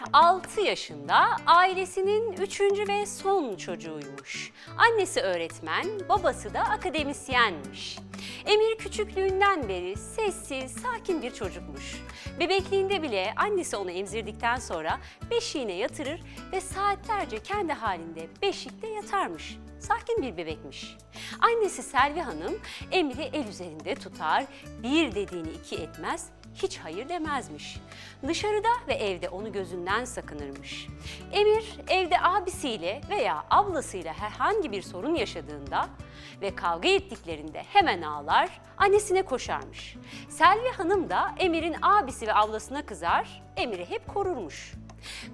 Emir 6 yaşında ailesinin üçüncü ve son çocuğuymuş. Annesi öğretmen, babası da akademisyenmiş. Emir küçüklüğünden beri sessiz, sakin bir çocukmuş. Bebekliğinde bile annesi onu emzirdikten sonra beşiğine yatırır ve saatlerce kendi halinde beşikte yatarmış. Sakin bir bebekmiş. Annesi Selvi Hanım Emir'i el üzerinde tutar, bir dediğini iki etmez, hiç hayır demezmiş. Dışarıda ve evde onu gözünden sakınırmış. Emir evde abisiyle veya ablasıyla herhangi bir sorun yaşadığında ve kavga ettiklerinde hemen ağlar, annesine koşarmış. Selvi Hanım da Emir'in abisi ve ablasına kızar, Emir'i hep korurmuş.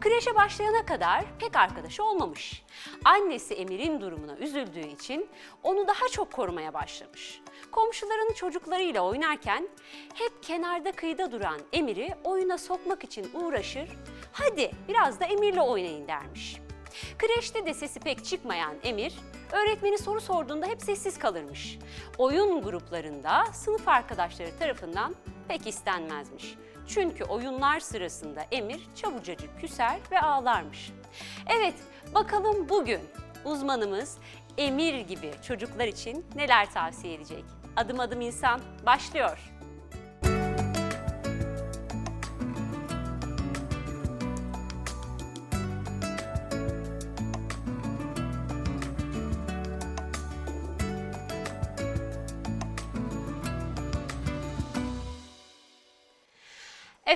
Kreşe başlayana kadar pek arkadaşı olmamış. Annesi Emir'in durumuna üzüldüğü için onu daha çok korumaya başlamış. Komşularının çocuklarıyla oynarken hep kenarda kıyıda duran Emir'i oyuna sokmak için uğraşır, hadi biraz da Emir'le oynayın dermiş. Kreşte de sesi pek çıkmayan Emir, öğretmeni soru sorduğunda hep sessiz kalırmış. Oyun gruplarında sınıf arkadaşları tarafından pek istenmezmiş. Çünkü oyunlar sırasında Emir çabucacık küser ve ağlarmış. Evet, bakalım bugün uzmanımız Emir gibi çocuklar için neler tavsiye edecek? Adım adım insan başlıyor.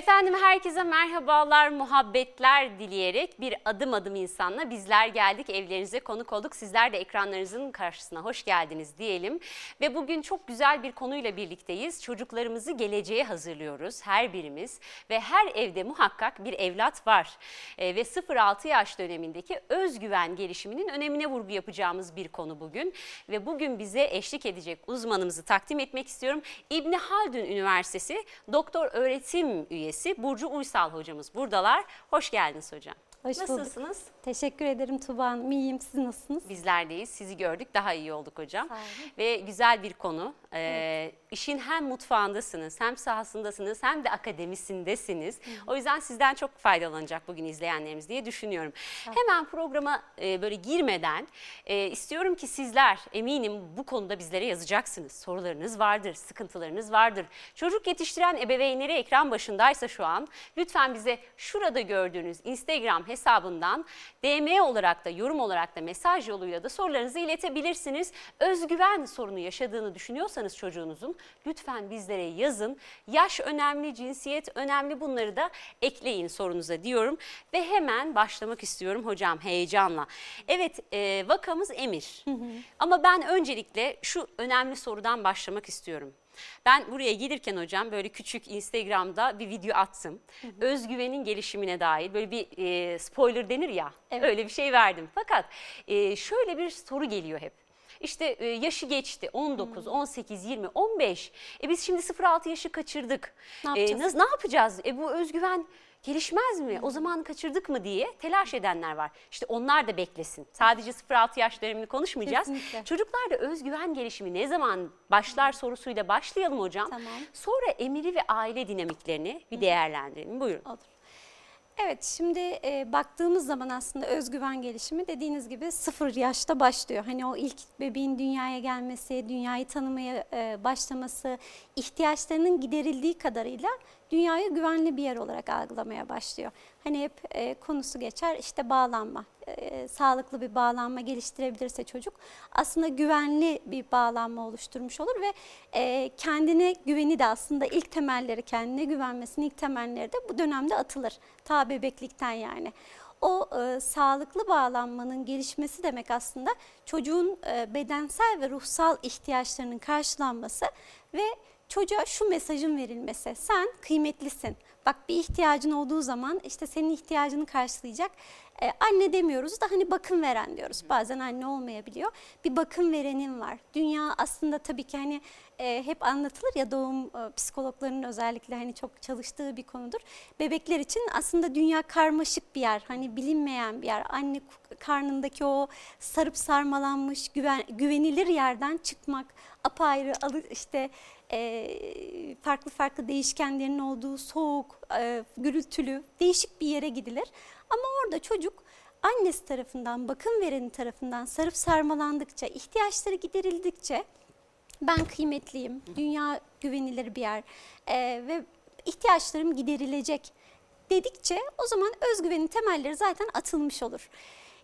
Efendim herkese merhabalar, muhabbetler dileyerek bir adım adım insanla bizler geldik evlerinize konuk olduk. Sizler de ekranlarınızın karşısına hoş geldiniz diyelim. Ve bugün çok güzel bir konuyla birlikteyiz. Çocuklarımızı geleceğe hazırlıyoruz her birimiz ve her evde muhakkak bir evlat var. E, ve 0-6 yaş dönemindeki özgüven gelişiminin önemine vurgu yapacağımız bir konu bugün. Ve bugün bize eşlik edecek uzmanımızı takdim etmek istiyorum. İbni Haldun Üniversitesi Doktor Öğretim Üyesi üyesi Burcu Uysal hocamız buradalar. Hoş geldiniz hocam. Hoş Nasılsınız? Bulduk. Teşekkür ederim Tuba Hanım. İyiyim. Siz nasılsınız? Bizler deyiz. Sizi gördük. Daha iyi olduk hocam. Ve güzel bir konu. Ee, evet. İşin hem mutfağındasınız, hem sahasındasınız, hem de akademisindesiniz. Hı. O yüzden sizden çok faydalanacak bugün izleyenlerimiz diye düşünüyorum. Evet. Hemen programa e, böyle girmeden e, istiyorum ki sizler eminim bu konuda bizlere yazacaksınız. Sorularınız vardır, sıkıntılarınız vardır. Çocuk yetiştiren ebeveynleri ekran başındaysa şu an lütfen bize şurada gördüğünüz Instagram hesabından DM olarak da yorum olarak da mesaj yoluyla da sorularınızı iletebilirsiniz. Özgüven sorunu yaşadığını düşünüyorsanız çocuğunuzun lütfen bizlere yazın. Yaş önemli, cinsiyet önemli bunları da ekleyin sorunuza diyorum. Ve hemen başlamak istiyorum hocam heyecanla. Evet e, vakamız Emir. Hı hı. Ama ben öncelikle şu önemli sorudan başlamak istiyorum. Ben buraya gelirken hocam böyle küçük Instagram'da bir video attım. Hı hı. Özgüvenin gelişimine dair böyle bir e, spoiler denir ya evet. öyle bir şey verdim. Fakat e, şöyle bir soru geliyor hep. İşte e, yaşı geçti 19, hmm. 18, 20, 15. E biz şimdi 0-6 yaşı kaçırdık. Ne yapacağız? E, nasıl, ne yapacağız? E bu özgüven gelişmez mi? O zaman kaçırdık mı diye telaş edenler var. İşte onlar da beklesin. Sadece 0-6 yaş dönemini konuşmayacağız. Kesinlikle. Çocuklarda özgüven gelişimi ne zaman başlar sorusuyla başlayalım hocam. Tamam. Sonra emiri ve aile dinamiklerini bir değerlendirelim. Buyurun. Olur. Evet şimdi e, baktığımız zaman aslında özgüven gelişimi dediğiniz gibi sıfır yaşta başlıyor. Hani o ilk bebeğin dünyaya gelmesi, dünyayı tanımaya e, başlaması, ihtiyaçlarının giderildiği kadarıyla dünyayı güvenli bir yer olarak algılamaya başlıyor. Hani hep e, konusu geçer işte bağlanma, e, sağlıklı bir bağlanma geliştirebilirse çocuk aslında güvenli bir bağlanma oluşturmuş olur ve e, kendine güveni de aslında ilk temelleri kendine güvenmesinin ilk temelleri de bu dönemde atılır. Ta bebeklikten yani o e, sağlıklı bağlanmanın gelişmesi demek aslında çocuğun e, bedensel ve ruhsal ihtiyaçlarının karşılanması ve çocuğa şu mesajın verilmesi. Sen kıymetlisin. Bak bir ihtiyacın olduğu zaman işte senin ihtiyacını karşılayacak. Ee, anne demiyoruz da hani bakım veren diyoruz. Bazen anne olmayabiliyor. Bir bakım verenin var. Dünya aslında tabii ki hani e, hep anlatılır ya doğum e, psikologlarının özellikle hani çok çalıştığı bir konudur. Bebekler için aslında dünya karmaşık bir yer. Hani bilinmeyen bir yer. Anne karnındaki o sarıp sarmalanmış güven, güvenilir yerden çıkmak apayrı işte farklı farklı değişkenlerin olduğu soğuk, gürültülü, değişik bir yere gidilir. Ama orada çocuk annesi tarafından, bakım vereni tarafından sarıp sarmalandıkça, ihtiyaçları giderildikçe ben kıymetliyim, dünya güvenilir bir yer ve ihtiyaçlarım giderilecek dedikçe o zaman özgüvenin temelleri zaten atılmış olur.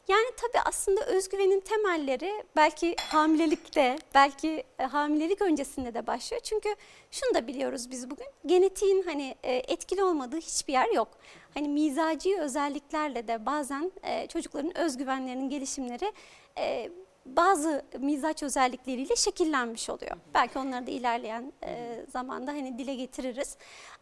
Yani tabii aslında özgüvenin temelleri belki hamilelikte, belki e, hamilelik öncesinde de başlıyor. Çünkü şunu da biliyoruz biz bugün, genetiğin hani e, etkili olmadığı hiçbir yer yok. Hani mizaci özelliklerle de bazen e, çocukların özgüvenlerinin gelişimleri bazı mizaç özellikleriyle şekillenmiş oluyor. Belki onları da ilerleyen e, zamanda hani dile getiririz.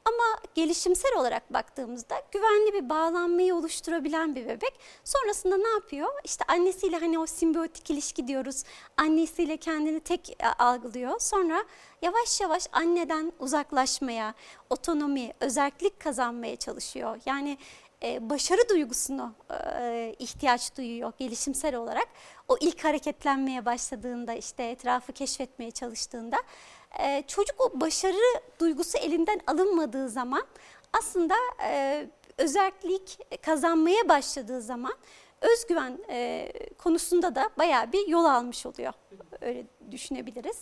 Ama gelişimsel olarak baktığımızda güvenli bir bağlanmayı oluşturabilen bir bebek sonrasında ne yapıyor? İşte annesiyle hani o simbiyotik ilişki diyoruz. Annesiyle kendini tek e, algılıyor. Sonra yavaş yavaş anneden uzaklaşmaya, otonomi, özellik kazanmaya çalışıyor. Yani e, başarı duygusunu e, ihtiyaç duyuyor gelişimsel olarak. O ilk hareketlenmeye başladığında işte etrafı keşfetmeye çalıştığında e, çocuk o başarı duygusu elinden alınmadığı zaman aslında özellik kazanmaya başladığı zaman özgüven konusunda da bayağı bir yol almış oluyor. Öyle düşünebiliriz.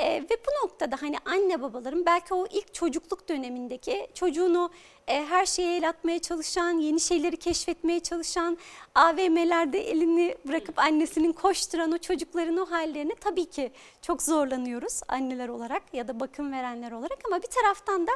E, ve bu noktada hani anne babaların belki o ilk çocukluk dönemindeki çocuğunu e, her şeye el atmaya çalışan, yeni şeyleri keşfetmeye çalışan, AVM'lerde elini bırakıp annesinin koşturan o çocukların o hallerini tabii ki çok zorlanıyoruz anneler olarak ya da bakım verenler olarak. Ama bir taraftan da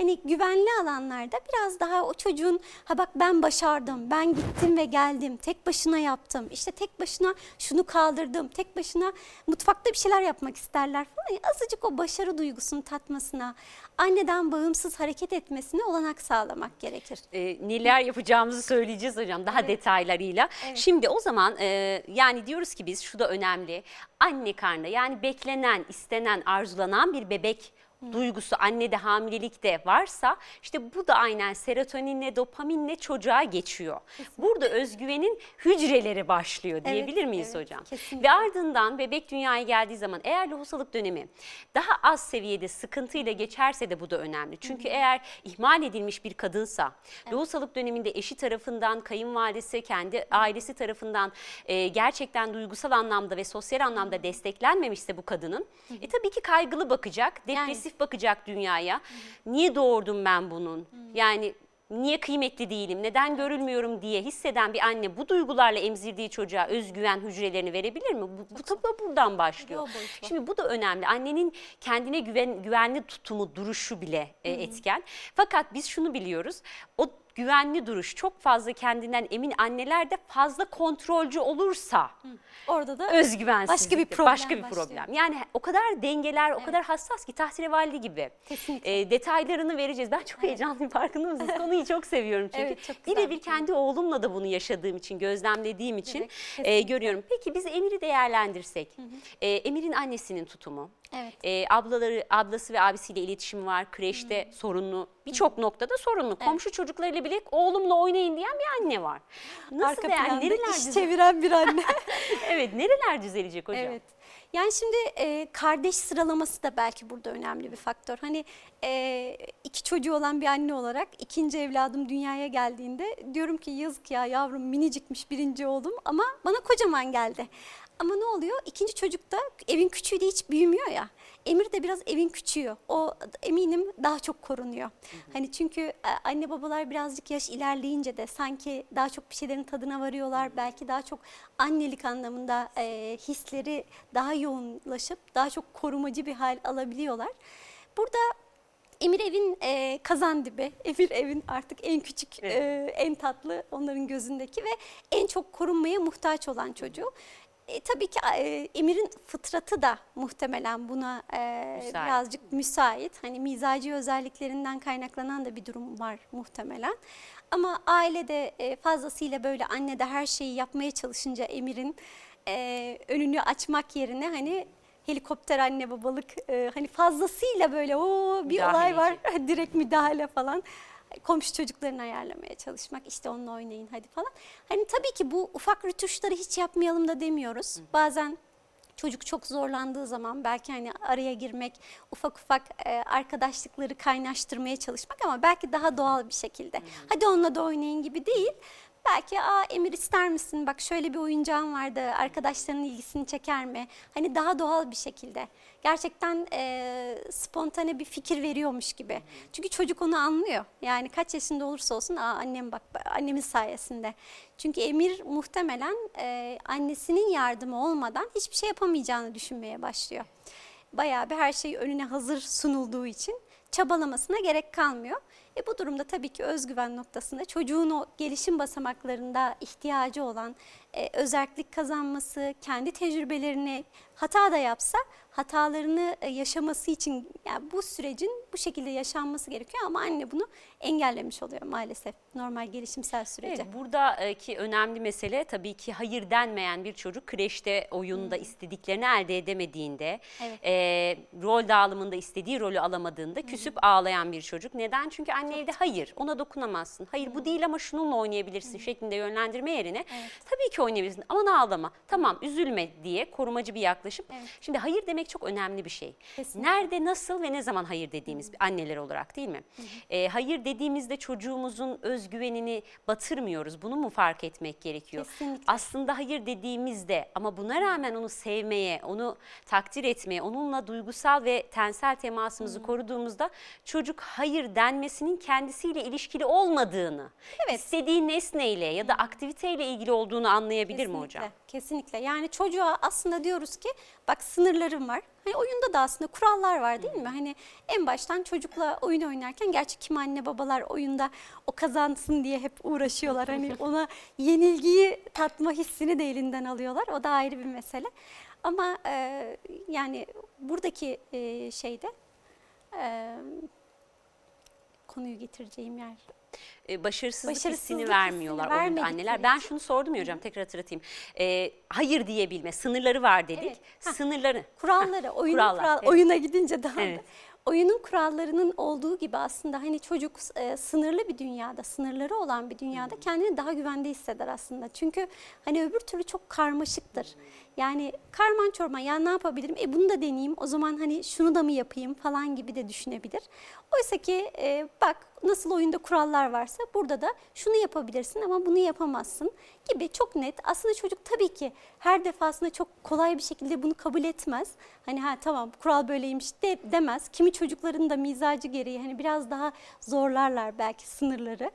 hani güvenli alanlarda biraz daha o çocuğun ha bak ben başardım, ben gittim ve geldim, tek başına yaptım, işte tek başına şunu kaldırdım, tek başına mutfakta bir şeyler yapmak isterler falan. Azıcık o başarı duygusunu tatmasına, anneden bağımsız hareket etmesine olanak sağlamak gerekir. e, neler yapacağımızı söyleyeceğiz hocam daha Evet. detaylarıyla. Evet. Şimdi o zaman e, yani diyoruz ki biz şu da önemli. Anne karnı yani beklenen, istenen, arzulanan bir bebek duygusu annede hamilelikte varsa işte bu da aynen serotoninle dopaminle çocuğa geçiyor. Burada özgüvenin hücreleri başlıyor diyebilir miyiz evet, hocam? kesinlikle. Ve ardından bebek dünyaya geldiği zaman eğer lohusalık dönemi daha az seviyede sıkıntıyla geçerse de bu da önemli. Çünkü eğer ihmal edilmiş bir kadınsa lohusalık döneminde eşi tarafından, kayınvalidesi, kendi ailesi tarafından e, gerçekten duygusal anlamda ve sosyal anlamda desteklenmemişse bu kadının e, tabii ki kaygılı bakacak, depresif bakacak dünyaya. Niye doğurdum ben bunun? Yani niye kıymetli değilim, neden görülmüyorum diye hisseden bir anne bu duygularla emzirdiği çocuğa özgüven hücrelerini verebilir mi? Bu, bu tabii buradan başlıyor. Şimdi bu da önemli. Annenin kendine güven, güvenli tutumu, duruşu bile e, etken. Fakat biz şunu biliyoruz. O güvenli duruş çok fazla kendinden emin anneler de fazla kontrolcü olursa Orada da özgüvensizlik Başka bir problem başka bir başlıyor. problem. Yani o kadar dengeler, o kadar hassas ki tahsirevalli gibi. Kesinlikle. E, detaylarını vereceğiz. Ben çok heyecanlıyım farkında mısınız? Konuyu çok seviyorum çünkü. Evet, çok Birebir kendi oğlumla da bunu yaşadığım için, gözlemlediğim için Evet, e, görüyorum. Peki biz Emir'i değerlendirsek. E, Emir'in annesinin tutumu. Evet. E, ablaları, ablası ve abisiyle iletişim var. Kreşte sorunlu. Birçok noktada sorunlu. Komşu çocuklarıyla bile oğlumla oynayın diyen bir anne var. Nasıl Arka değer, planda nereler iş çeviren bir anne. Evet, nereler düzelecek hocam? Evet. Yani şimdi e, kardeş sıralaması da belki burada önemli bir faktör. Hani e, iki çocuğu olan bir anne olarak ikinci evladım dünyaya geldiğinde diyorum ki yazık ya yavrum minicikmiş birinci oğlum ama bana kocaman geldi. Ama ne oluyor? İkinci çocuk da evin küçüğü de hiç büyümüyor ya. Emir de biraz evin küçüğü. O eminim daha çok korunuyor. Hani çünkü e, anne babalar birazcık yaş ilerleyince de sanki daha çok bir şeylerin tadına varıyorlar. Belki daha çok annelik anlamında e, hisleri daha yoğunlaşıp daha çok korumacı bir hal alabiliyorlar. Burada Emir evin e, kazan dibi, Emir evin artık en küçük, Evet. e, en tatlı onların gözündeki ve en çok korunmaya muhtaç olan çocuğu. E, tabii ki e, Emir'in fıtratı da muhtemelen buna e, Müsait. birazcık müsait. Hani mizaci özelliklerinden kaynaklanan da bir durum var muhtemelen. Ama ailede e, fazlasıyla böyle anne de her şeyi yapmaya çalışınca Emir'in e, önünü açmak yerine hani helikopter anne babalık e, hani fazlasıyla böyle o bir olay Müdahaleci. var direkt müdahale falan komşu çocuklarını ayarlamaya çalışmak işte onunla oynayın hadi falan. Hani tabii ki bu ufak rütuşları hiç yapmayalım da demiyoruz. Bazen Çocuk çok zorlandığı zaman belki hani araya girmek, ufak ufak e, arkadaşlıkları kaynaştırmaya çalışmak ama belki daha doğal bir şekilde. Hadi onunla da oynayın gibi değil. Belki aa Emir ister misin bak şöyle bir oyuncağım vardı arkadaşlarının ilgisini çeker mi? Hani daha doğal bir şekilde. Gerçekten e, spontane bir fikir veriyormuş gibi. Çünkü çocuk onu anlıyor. Yani kaç yaşında olursa olsun aa annem bak annemin sayesinde. Çünkü Emir muhtemelen e, annesinin yardımı olmadan hiçbir şey yapamayacağını düşünmeye başlıyor. Bayağı bir her şey önüne hazır sunulduğu için çabalamasına gerek kalmıyor. E bu durumda tabii ki özgüven noktasında çocuğun o gelişim basamaklarında ihtiyacı olan e, özellik kazanması, kendi tecrübelerini hata da yapsa hatalarını e, yaşaması için yani bu sürecin bu şekilde yaşanması gerekiyor ama anne bunu engellemiş oluyor maalesef normal gelişimsel süreci. Evet, buradaki önemli mesele tabii ki hayır denmeyen bir çocuk kreşte oyunda istediklerini elde edemediğinde, Evet. e, rol dağılımında istediği rolü alamadığında küsüp ağlayan bir çocuk. Neden? Çünkü anne evde hayır ona dokunamazsın. Hayır bu değil ama şununla oynayabilirsin şeklinde yönlendirme yerine tabii ki oynayabilirsin ama ağlama. Tamam üzülme diye korumacı bir yaklaşım. Evet. Şimdi hayır demek çok önemli bir şey. Kesinlikle. Nerede, nasıl ve ne zaman hayır dediğimiz anneler olarak değil mi? Ee, hayır dediğimizde çocuğumuzun özgüvenini batırmıyoruz. Bunu mu fark etmek gerekiyor? Kesinlikle. Aslında hayır dediğimizde ama buna rağmen onu sevmeye, onu takdir etmeye, onunla duygusal ve tensel temasımızı koruduğumuzda çocuk hayır denmesinin kendisiyle ilişkili olmadığını, Evet. istediği nesneyle ya da aktiviteyle ilgili olduğunu anlayabilir mi hocam? Kesinlikle, Kesinlikle. Yani çocuğa aslında diyoruz ki bak sınırlarım var. Hani oyunda da aslında kurallar var değil mi? Hani en baştan çocukla oyun oynarken gerçi kim anne babalar oyunda o kazansın diye hep uğraşıyorlar. Hani ona yenilgiyi tatma hissini de elinden alıyorlar. O da ayrı bir mesele. Ama e, yani buradaki e, şeyde e, konuyu getireceğim yer. e, başarısızlık, hissini Başarısızlık vermiyorlar hissini oyunda vermedikleri anneler. Ben şunu sordum ya hocam tekrar hatırlatayım. E, hayır diyebilme sınırları var dedik. Evet. Sınırları. kuralları, oyunun kurallar, kural, evet. oyuna gidince daha da. Evet. Oyunun kurallarının olduğu gibi aslında hani çocuk e, sınırlı bir dünyada, sınırları olan bir dünyada kendini daha güvende hisseder aslında. Çünkü hani öbür türlü çok karmaşıktır. Yani karman çorman ya ne yapabilirim? E bunu da deneyeyim. O zaman hani şunu da mı yapayım falan gibi de düşünebilir. Oysa ki e, bak nasıl oyunda kurallar varsa burada da şunu yapabilirsin ama bunu yapamazsın gibi çok net. Aslında çocuk tabii ki her defasında çok kolay bir şekilde bunu kabul etmez. Hani ha tamam kural böyleymiş de, demez. Kimi çocukların da mizacı gereği hani biraz daha zorlarlar belki sınırları.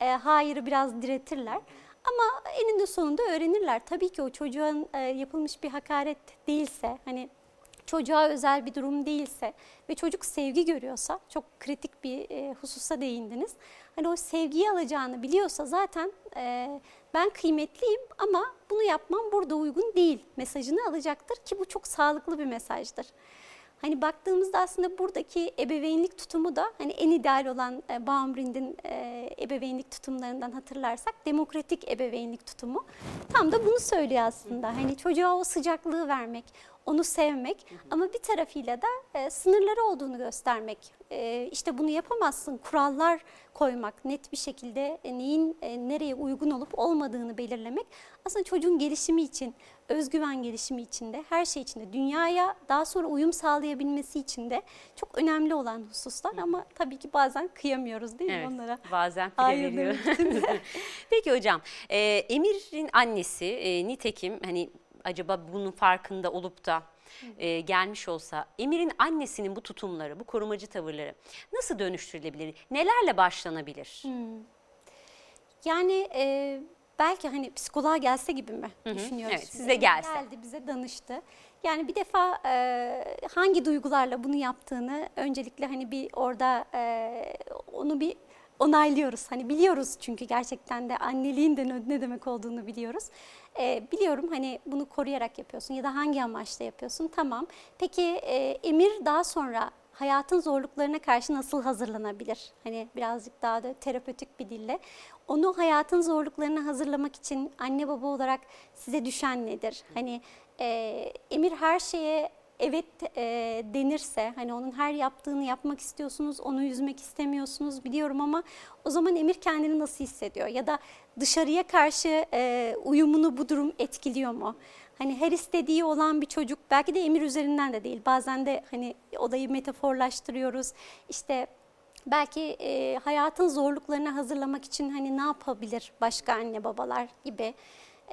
E, hayırı biraz diretirler. Ama eninde sonunda öğrenirler. Tabii ki o çocuğun e, yapılmış bir hakaret değilse hani çocuğa özel bir durum değilse ve çocuk sevgi görüyorsa çok kritik bir e, hususa değindiniz. Hani o sevgiyi alacağını biliyorsa zaten e, ben kıymetliyim ama bunu yapmam burada uygun değil mesajını alacaktır ki bu çok sağlıklı bir mesajdır. Hani baktığımızda aslında buradaki ebeveynlik tutumu da hani en ideal olan e, Baumrind'in e, ebeveynlik tutumlarından hatırlarsak demokratik ebeveynlik tutumu tam da bunu söylüyor aslında. Hani çocuğa o sıcaklığı vermek, onu sevmek ama bir tarafıyla da e, sınırları olduğunu göstermek. E, işte bunu yapamazsın, kurallar koymak, net bir şekilde e, neyin e, nereye uygun olup olmadığını belirlemek aslında çocuğun gelişimi için, özgüven gelişimi için de her şey için de dünyaya daha sonra uyum sağlayabilmesi için de çok önemli olan hususlar ama tabii ki bazen kıyamıyoruz değil mi Evet, onlara? bazen demek Peki hocam, e, Emir'in annesi e, nitekim hani acaba bunun farkında olup da e, gelmiş olsa Emir'in annesinin bu tutumları, bu korumacı tavırları nasıl dönüştürülebilir? Nelerle başlanabilir? Yani e, belki hani psikoloğa gelse gibi mi hı. düşünüyoruz? Evet, şimdi. size gelse. Geldi bize danıştı. Yani bir defa e, hangi duygularla bunu yaptığını öncelikle hani bir orada e, onu bir onaylıyoruz. Hani biliyoruz çünkü gerçekten de anneliğin de ne- demek olduğunu biliyoruz. E, biliyorum hani bunu koruyarak yapıyorsun ya da hangi amaçla yapıyorsun tamam. Peki e, Emir daha sonra hayatın zorluklarına karşı nasıl hazırlanabilir? Hani birazcık daha da terapötik bir dille. Onu hayatın zorluklarına hazırlamak için anne baba olarak size düşen nedir? Hani e, Emir her şeye evet e, denirse hani onun her yaptığını yapmak istiyorsunuz, onu üzmek istemiyorsunuz biliyorum ama o zaman Emir kendini nasıl hissediyor? Ya da dışarıya karşı e, uyumunu bu durum etkiliyor mu? Hani her istediği olan bir çocuk belki de emir üzerinden de değil. Bazen de hani olayı metaforlaştırıyoruz. İşte belki e, hayatın zorluklarına hazırlamak için hani ne yapabilir başka anne babalar gibi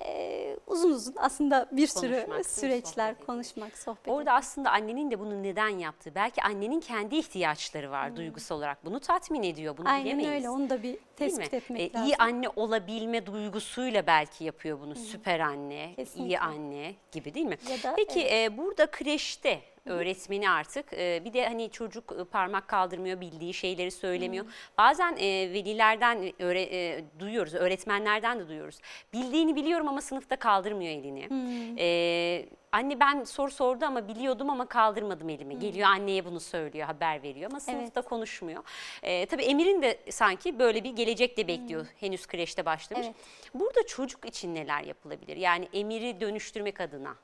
e, uzun uzun aslında bir sürü Konuşmak, mi? süreçler Sohbet konuşmak, sohbet Orada aslında annenin de bunu neden yaptığı, belki annenin kendi ihtiyaçları var duygusal olarak. Bunu tatmin ediyor, bunu Aynen bilemeyiz. öyle onu da bir tespit etmek Ee, lazım. İyi anne olabilme duygusuyla belki yapıyor bunu. Süper anne, iyi Kesinlikle. anne gibi değil mi? Ya da, Peki e, burada kreşte öğretmeni artık e, bir de hani çocuk e, parmak kaldırmıyor, bildiği şeyleri söylemiyor. Bazen e, velilerden öğre- e, duyuyoruz, öğretmenlerden de duyuyoruz. Bildiğini biliyorum ama sınıfta kaldırmıyor elini. E, anne ben soru sordu ama biliyordum ama kaldırmadım elimi. Geliyor anneye bunu söylüyor, haber veriyor ama sınıfta konuşmuyor. E, tabii Emir'in de sanki böyle bir gelecek de bekliyor. Henüz kreşte başlamış. Evet. Burada çocuk için neler yapılabilir? Yani Emir'i dönüştürmek adına,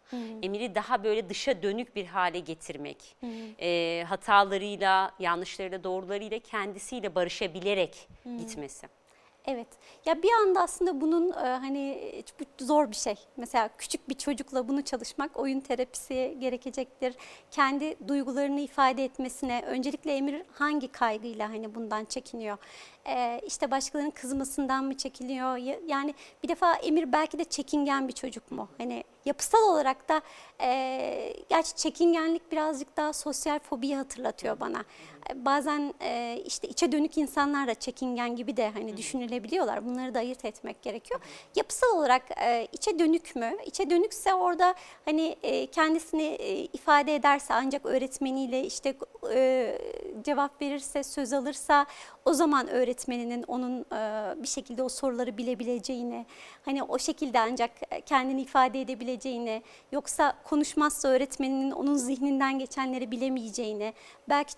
Emir'i daha böyle dışa dönük bir hale getirmek, e, hatalarıyla, yanlışlarıyla, doğrularıyla kendisiyle barışabilerek gitmesi. Evet. Ya bir anda aslında bunun e, hani bu zor bir şey. Mesela küçük bir çocukla bunu çalışmak oyun terapisi gerekecektir. Kendi duygularını ifade etmesine öncelikle Emir hangi kaygıyla hani bundan çekiniyor? Ee, işte başkalarının kızmasından mı çekiniyor? Ya- Yani bir defa Emir belki de çekingen bir çocuk mu? Hani yapısal olarak da e, gerçi çekingenlik birazcık daha sosyal fobiyi hatırlatıyor bana. E, Bazen e, işte içe dönük insanlar da çekingen gibi de hani düşünülebiliyorlar. Bunları da ayırt etmek gerekiyor. Yapısal olarak e, içe dönük mü? İçe dönükse orada hani e, kendisini e, ifade ederse ancak öğretmeniyle işte e, cevap verirse, söz alırsa o zaman öğretmeninin onun e, bir şekilde o soruları bilebileceğini, hani o şekilde ancak kendini ifade edebileceğini, yoksa konuşmazsa öğretmeninin onun zihninden geçenleri bilemeyeceğini, belki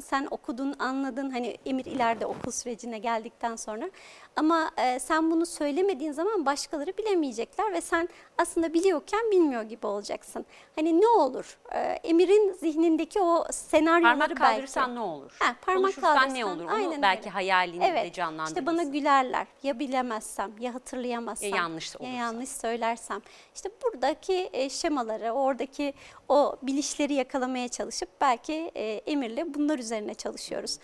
sen okudun, anladın, hani Emir ileride okul sürecine geldikten sonra ama e, sen bunu söylemediğin zaman başkaları bilemeyecekler ve sen aslında biliyorken bilmiyor gibi olacaksın. Hani ne olur? E, Emir'in zihnindeki o senaryoları Parmak belki. kaldırırsan ne olur? Ha, parmak Konuşursan ne kaldırırsan, olur? Onu aynen belki öyle. hayalini de Evet. canlandırırsın. İşte bana gülerler. Ya bilemezsem, ya hatırlayamazsam, Ya yanlış ya olursa. yanlış söylersem. İşte buradaki e, şemaları, oradaki o bilişleri yakalamaya çalışıp belki e, Emir'le bunlar üzerine çalışıyoruz.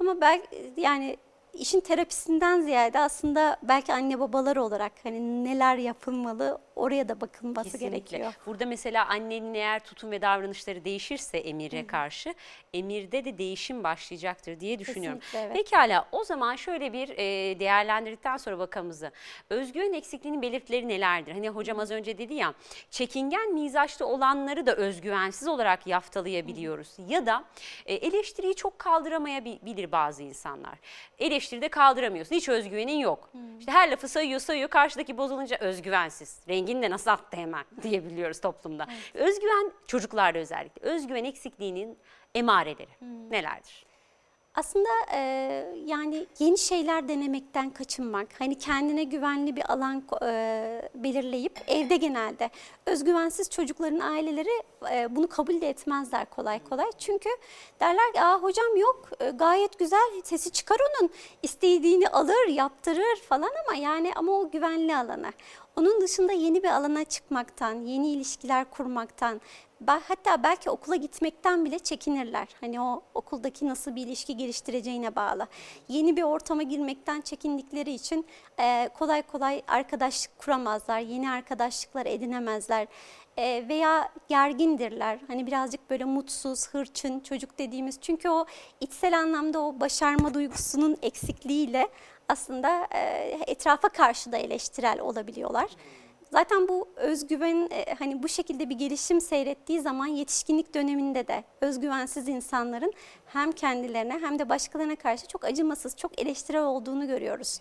Ama belki yani işin terapisinden ziyade aslında belki anne babalar olarak hani neler yapılmalı oraya da bakılması Kesinlikle. gerekiyor. Burada mesela annenin eğer tutum ve davranışları değişirse Emir'e karşı Emir'de de değişim başlayacaktır diye düşünüyorum. Kesinlikle, evet. Pekala o zaman şöyle bir e, değerlendirdikten sonra bakamızı. Özgüven eksikliğinin belirtileri nelerdir? Hani hocam az önce dedi ya çekingen mizaçlı olanları da özgüvensiz olarak yaftalayabiliyoruz. Ya da e, eleştiriyi çok kaldıramayabilir bazı insanlar. Eleştiride kaldıramıyorsun. Hiç özgüvenin yok. İşte her lafı sayıyor sayıyor karşıdaki bozulunca özgüvensiz. Rengin de nasıl attı hemen diyebiliyoruz toplumda. Özgüven çocuklarda özellikle. Özgüven eksikliğinin emareleri nelerdir? Aslında e, yani yeni şeyler denemekten kaçınmak, hani kendine güvenli bir alan e, belirleyip evde genelde özgüvensiz çocukların aileleri e, bunu kabul de etmezler kolay kolay. Çünkü derler ki Aa, hocam yok e, gayet güzel sesi çıkar onun istediğini alır yaptırır falan ama yani ama o güvenli alanı. Onun dışında yeni bir alana çıkmaktan, yeni ilişkiler kurmaktan, Hatta belki okula gitmekten bile çekinirler. Hani o okuldaki nasıl bir ilişki geliştireceğine bağlı. Yeni bir ortama girmekten çekindikleri için e, kolay kolay arkadaşlık kuramazlar, yeni arkadaşlıklar edinemezler. E, veya gergindirler. Hani birazcık böyle mutsuz, hırçın çocuk dediğimiz. Çünkü o içsel anlamda o başarma duygusunun eksikliğiyle aslında e, etrafa karşı da eleştirel olabiliyorlar. Zaten bu özgüven e, hani bu şekilde bir gelişim seyrettiği zaman yetişkinlik döneminde de özgüvensiz insanların hem kendilerine hem de başkalarına karşı çok acımasız, çok eleştirel olduğunu görüyoruz.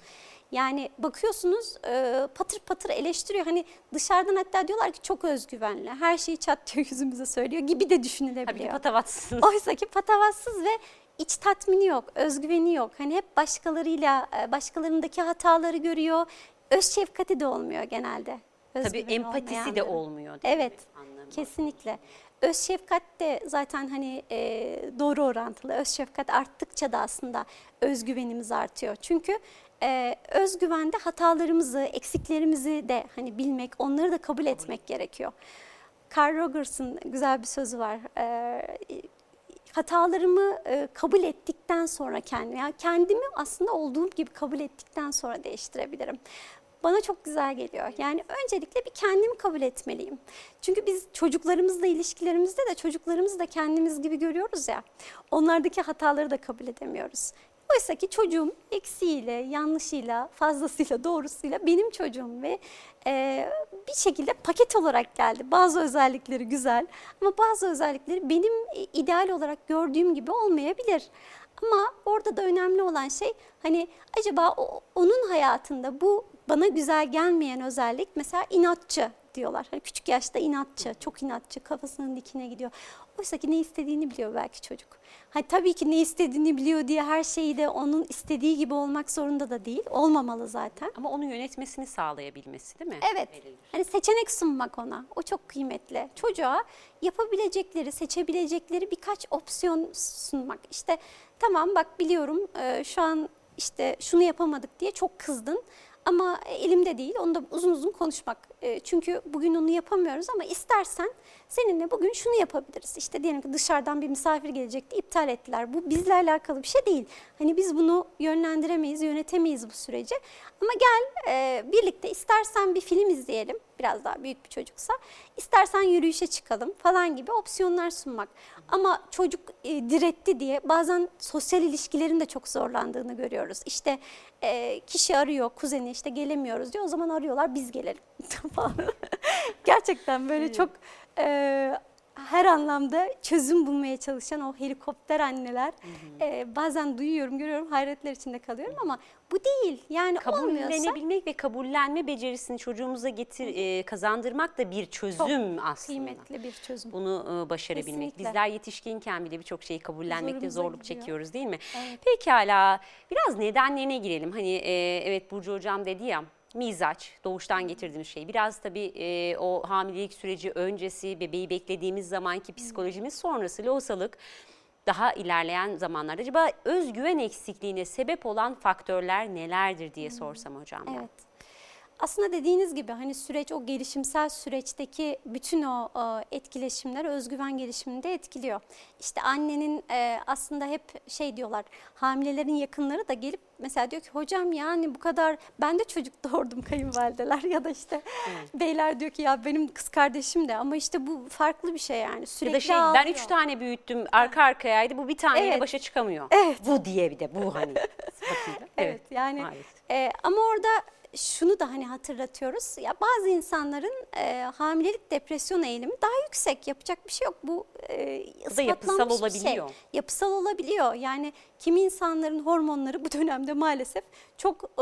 Yani bakıyorsunuz e, patır patır eleştiriyor. Hani dışarıdan hatta diyorlar ki çok özgüvenli. Her şeyi çat diyor yüzümüze söylüyor gibi de Tabii ki düşünülebiliyor. patavatsınız. Oysa ki patavatsız ve iç tatmini yok, özgüveni yok. Hani hep başkalarıyla, e, başkalarındaki hataları görüyor. Öz şefkati de olmuyor genelde. Tabii Özgüveni empatisi olmayan de olmuyor. değil mi? Evet, Anlamı. kesinlikle. Öz şefkat de zaten hani e, doğru orantılı. Öz şefkat arttıkça da aslında özgüvenimiz artıyor. Çünkü e, özgüvende hatalarımızı, eksiklerimizi de hani bilmek, onları da kabul etmek gerekiyor. Carl Rogers'ın güzel bir sözü var. E, hatalarımı e, kabul ettikten sonra kendimi, yani kendimi aslında olduğum gibi kabul ettikten sonra değiştirebilirim. Bana çok güzel geliyor. Yani öncelikle bir kendimi kabul etmeliyim. Çünkü biz çocuklarımızla ilişkilerimizde de çocuklarımızı da kendimiz gibi görüyoruz ya. Onlardaki hataları da kabul edemiyoruz. Oysa ki çocuğum eksiğiyle, yanlışıyla, fazlasıyla, doğrusuyla benim çocuğum ve e, bir şekilde paket olarak geldi. Bazı özellikleri güzel ama bazı özellikleri benim ideal olarak gördüğüm gibi olmayabilir. Ama orada da önemli olan şey hani acaba o, onun hayatında bu bana güzel gelmeyen özellik mesela inatçı diyorlar. Hani küçük yaşta inatçı, çok inatçı, kafasının dikine gidiyor. Oysa ki ne istediğini biliyor belki çocuk. Hani tabii ki ne istediğini biliyor diye her şeyi de onun istediği gibi olmak zorunda da değil. Olmamalı zaten. Ama onu yönetmesini sağlayabilmesi değil mi? Evet. Verilir. Hani seçenek sunmak ona. O çok kıymetli. Çocuğa yapabilecekleri, seçebilecekleri birkaç opsiyon sunmak. İşte tamam bak biliyorum e, şu an işte şunu yapamadık diye çok kızdın. Ama elimde değil, onu da uzun uzun konuşmak. E, çünkü bugün onu yapamıyoruz ama istersen seninle bugün şunu yapabiliriz. İşte diyelim ki dışarıdan bir misafir gelecekti, iptal ettiler. Bu bizle alakalı bir şey değil. Hani biz bunu yönlendiremeyiz, yönetemeyiz bu süreci. Ama gel e, birlikte istersen bir film izleyelim, biraz daha büyük bir çocuksa. istersen yürüyüşe çıkalım falan gibi opsiyonlar sunmak. Ama çocuk e, diretti diye bazen sosyal ilişkilerin de çok zorlandığını görüyoruz. İşte e, kişi arıyor kuzeni işte gelemiyoruz diyor o zaman arıyorlar biz gelelim falan. Gerçekten böyle çok e, her anlamda çözüm bulmaya çalışan o helikopter anneler e, bazen duyuyorum görüyorum hayretler içinde kalıyorum ama bu değil yani Kabullenebilmek ve kabullenme becerisini çocuğumuza getir e, kazandırmak da bir çözüm aslında. kıymetli bir çözüm. Bunu e, başarabilmek. Kesinlikle. Bizler yetişkinken bile birçok şeyi kabullenmekte Zorumuza zorluk gidiyor. çekiyoruz değil mi? Evet. Pekala biraz nedenlerine girelim. Hani e, evet Burcu Hocam dedi ya mizaç, doğuştan getirdiğimiz şey. Biraz tabii e, o hamilelik süreci öncesi, bebeği beklediğimiz zamanki psikolojimiz sonrası lohusalık daha ilerleyen zamanlarda acaba özgüven eksikliğine sebep olan faktörler nelerdir diye sorsam hocam. Evet. Aslında dediğiniz gibi hani süreç o gelişimsel süreçteki bütün o e, etkileşimler özgüven gelişimini de etkiliyor. İşte annenin e, aslında hep şey diyorlar hamilelerin yakınları da gelip mesela diyor ki hocam yani bu kadar ben de çocuk doğurdum kayınvalideler ya da işte beyler diyor ki ya benim kız kardeşim de ama işte bu farklı bir şey yani sürekli Ya da şey ben üç tane büyüttüm arka arkayaydı bu bir taneyle Evet. başa çıkamıyor. Evet. Bu diye bir de bu hani sıfatıyla. Evet, yani maalesef. e, ama orada şunu da hani hatırlatıyoruz. Ya bazı insanların e, hamilelik depresyon eğilimi daha yüksek. Yapacak bir şey yok. Bu e, Bu da yapısal ispatlanmış şey. olabiliyor. Yapısal olabiliyor. Yani kimi insanların hormonları bu dönemde maalesef çok e,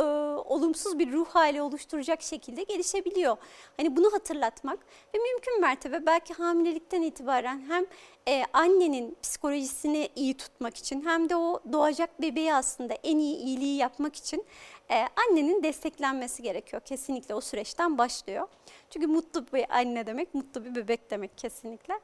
olumsuz bir ruh hali oluşturacak şekilde gelişebiliyor. Hani bunu hatırlatmak ve mümkün mertebe belki hamilelikten itibaren hem e, annenin psikolojisini iyi tutmak için hem de o doğacak bebeği aslında en iyi iyiliği yapmak için e, annenin desteklenmesi gerekiyor. Kesinlikle o süreçten başlıyor. Çünkü mutlu bir anne demek, mutlu bir bebek demek kesinlikle.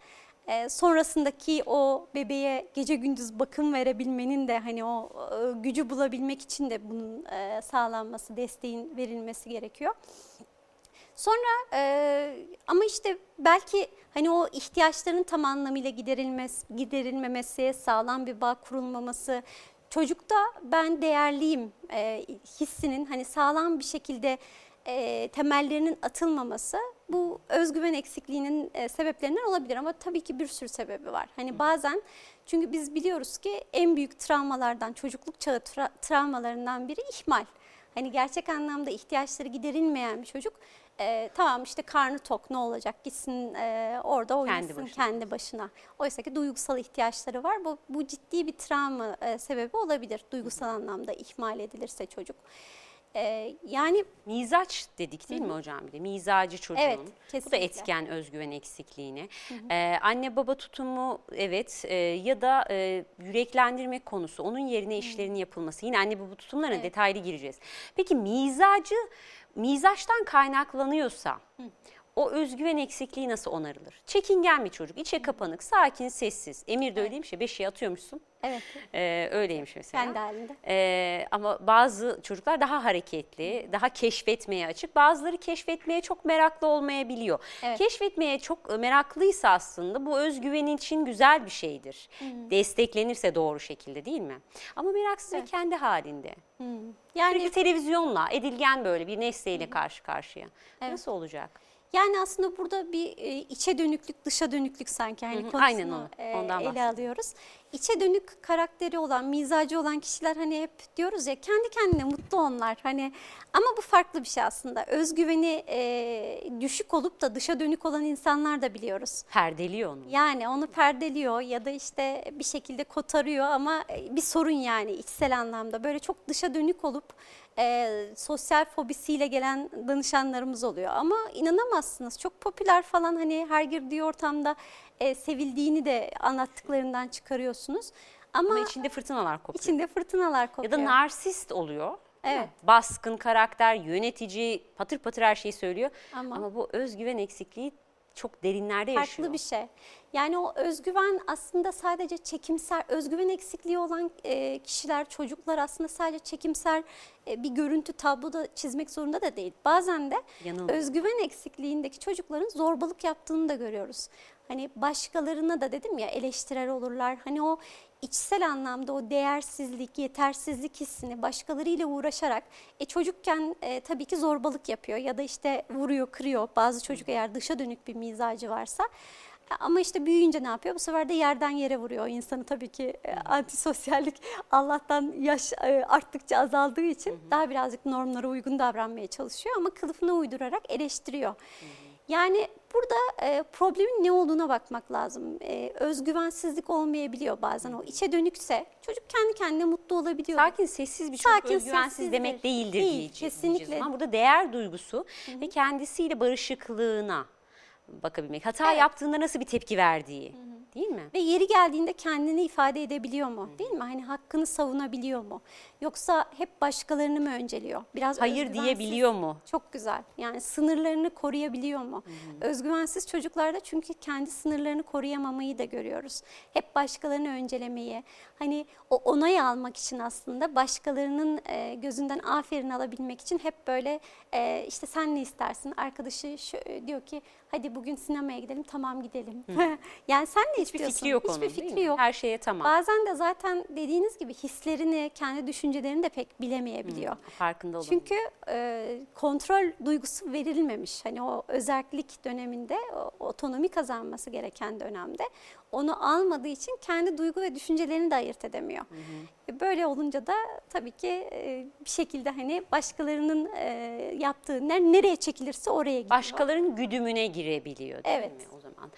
E, sonrasındaki o bebeğe gece gündüz bakım verebilmenin de hani o e, gücü bulabilmek için de bunun e, sağlanması, desteğin verilmesi gerekiyor. Sonra e, ama işte belki hani o ihtiyaçların tam anlamıyla giderilmesi, giderilmemesi, sağlam bir bağ kurulmaması, çocukta ben değerliyim e, hissinin hani sağlam bir şekilde e, temellerinin atılmaması bu özgüven eksikliğinin e, sebeplerinden olabilir ama tabii ki bir sürü sebebi var. Hani bazen çünkü biz biliyoruz ki en büyük travmalardan, çocukluk çağı tra- travmalarından biri ihmal. Hani gerçek anlamda ihtiyaçları giderilmeyen bir çocuk e, tamam işte karnı tok ne olacak gitsin e, orada oynasın Kendi kendi başına. başına. Oysa ki duygusal ihtiyaçları var. Bu, bu ciddi bir travma e, sebebi olabilir duygusal anlamda ihmal edilirse çocuk. E, yani Mizaç dedik değil mi hocam bir de? Mizacı çocuğun. Evet, Bu da etken özgüven eksikliğine. Ee, anne baba tutumu evet e, ya da e, yüreklendirme konusu onun yerine işlerin yapılması. Yine anne baba tutumlarına Evet. detaylı gireceğiz. Peki mizacı mizaçtan kaynaklanıyorsa o özgüven eksikliği nasıl onarılır? Çekingen bir çocuk, içe kapanık, sakin, sessiz. Emir de öyleymiş ya, beşiğe atıyormuşsun. Evet. Ee, öyleymiş mesela. Kendi halinde. Ee, ama bazı çocuklar daha hareketli, daha keşfetmeye açık. Bazıları keşfetmeye çok meraklı olmayabiliyor. Evet. Keşfetmeye çok meraklıysa aslında bu özgüvenin için güzel bir şeydir. Desteklenirse doğru şekilde değil mi? Ama meraksız ve kendi halinde. Yani Sürekli televizyonla, edilgen böyle bir nesneyle karşı karşıya. Nasıl olacak? Yani aslında burada bir e, içe dönüklük, dışa dönüklük sanki hani konusunu aynen onu, e, ondan ele alıyoruz. İçe dönük karakteri olan, mizacı olan kişiler hani hep diyoruz ya kendi kendine mutlu onlar. Hani ama bu farklı bir şey aslında. Özgüveni e, düşük olup da dışa dönük olan insanlar da biliyoruz. Perdeliyor onu. Yani onu perdeliyor ya da işte bir şekilde kotarıyor ama e, bir sorun yani içsel anlamda. Böyle çok dışa dönük olup e, sosyal fobisiyle gelen danışanlarımız oluyor. Ama inanamazsınız çok popüler falan hani her girdiği ortamda e, sevildiğini de anlattıklarından çıkarıyorsunuz. Ama, Ama içinde fırtınalar kopuyor. içinde fırtınalar Ya kopuyor. da narsist oluyor. Evet. Baskın karakter, yönetici, patır patır her şeyi söylüyor. Ama- Ama, bu özgüven eksikliği çok derinlerde yaşıyor. farklı bir şey. Yani o özgüven aslında sadece çekimser, özgüven eksikliği olan e, kişiler, çocuklar aslında sadece çekimser e, bir görüntü tabloda çizmek zorunda da değil. Bazen de Yanılmıyor. özgüven eksikliğindeki çocukların zorbalık yaptığını da görüyoruz. Hani başkalarına da dedim ya eleştirel olurlar. Hani o içsel anlamda o değersizlik, yetersizlik hissini başkalarıyla uğraşarak e, çocukken e, tabii ki zorbalık yapıyor ya da işte vuruyor, kırıyor. Bazı çocuk eğer dışa dönük bir mizacı varsa ama işte büyüyünce ne yapıyor? Bu sefer de yerden yere vuruyor. İnsanı tabii ki e, antisosyallik Allah'tan yaş e, arttıkça azaldığı için daha birazcık normlara uygun davranmaya çalışıyor ama kılıfına uydurarak eleştiriyor. Yani burada e, problemin ne olduğuna bakmak lazım. E, özgüvensizlik olmayabiliyor bazen o içe dönükse çocuk kendi kendine mutlu olabiliyor. Sakin, sessiz bir çocuk Sakin, özgüvensiz sessizdir. demek değildir Değil, diyeceğiz. kesinlikle. Ama burada değer duygusu ve kendisiyle barışıklığına bakabilmek. Hata Evet. yaptığında nasıl bir tepki verdiği. Değil mi? Ve yeri geldiğinde kendini ifade edebiliyor mu? Değil mi? Hani hakkını savunabiliyor mu? Yoksa hep başkalarını mı önceliyor? Biraz Hayır diyebiliyor mu? Çok güzel. Yani sınırlarını koruyabiliyor mu? Özgüvensiz çocuklarda çünkü kendi sınırlarını koruyamamayı da görüyoruz. Hep başkalarını öncelemeyi, hani o onay almak için aslında başkalarının e, gözünden aferin alabilmek için hep böyle e, işte sen ne istersin? Arkadaşı şu, diyor ki hadi bugün sinemaya gidelim tamam gidelim. yani sen ne Hiçbir istiyorsun? fikri yok Hiçbir onun değil fikri yok. Her şeye tamam. Bazen de zaten dediğiniz gibi hislerini, kendi düşüncelerini de pek bilemeyebiliyor. Farkında olamıyor. Çünkü e, kontrol duygusu verilmemiş. Hani o özellik döneminde, o, otonomi kazanması gereken dönemde onu almadığı için kendi duygu ve düşüncelerini de ayırt edemiyor. E, Böyle olunca da tabii ki e, bir şekilde hani başkalarının e, yaptığı ner- nereye çekilirse oraya gidiyor. Başkalarının güdümüne girebiliyor değil Evet. mi zaman?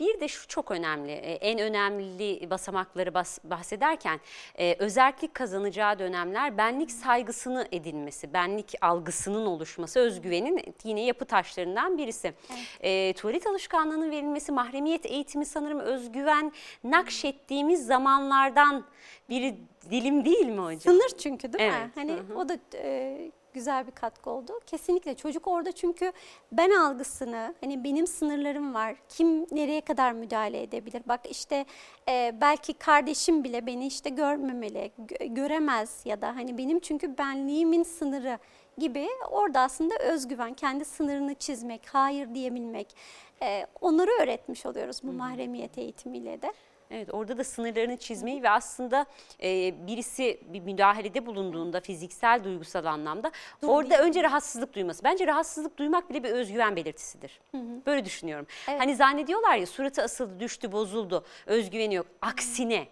Bir de şu çok önemli, e, en önemli basamakları bas- bahsederken e, özellik kazanacağı dönemler benlik saygısını edinmesi, benlik algısının oluşması, özgüvenin yine yapı taşlarından birisi. E, tuvalet alışkanlığının verilmesi, mahremiyet eğitimi sanırım özgüven nakşettiğimiz zamanlardan biri dilim değil mi hocam? Sınır çünkü değil mi? Evet, Hani hı hı. o da e, güzel bir katkı oldu. Kesinlikle çocuk orada çünkü ben algısını hani benim sınırlarım var. Kim nereye kadar müdahale edebilir? Bak işte e, belki kardeşim bile beni işte görmemeli, gö- göremez ya da hani benim çünkü benliğimin sınırı gibi orada aslında özgüven, kendi sınırını çizmek, hayır diyebilmek e, onları öğretmiş oluyoruz bu mahremiyet eğitimiyle de. Evet orada da sınırlarını çizmeyi ve aslında e, birisi bir müdahalede bulunduğunda fiziksel duygusal anlamda orada önce rahatsızlık duyması. Bence rahatsızlık duymak bile bir özgüven belirtisidir. Böyle düşünüyorum. Evet. Hani zannediyorlar ya suratı asıldı, düştü, bozuldu, özgüveni yok. Aksine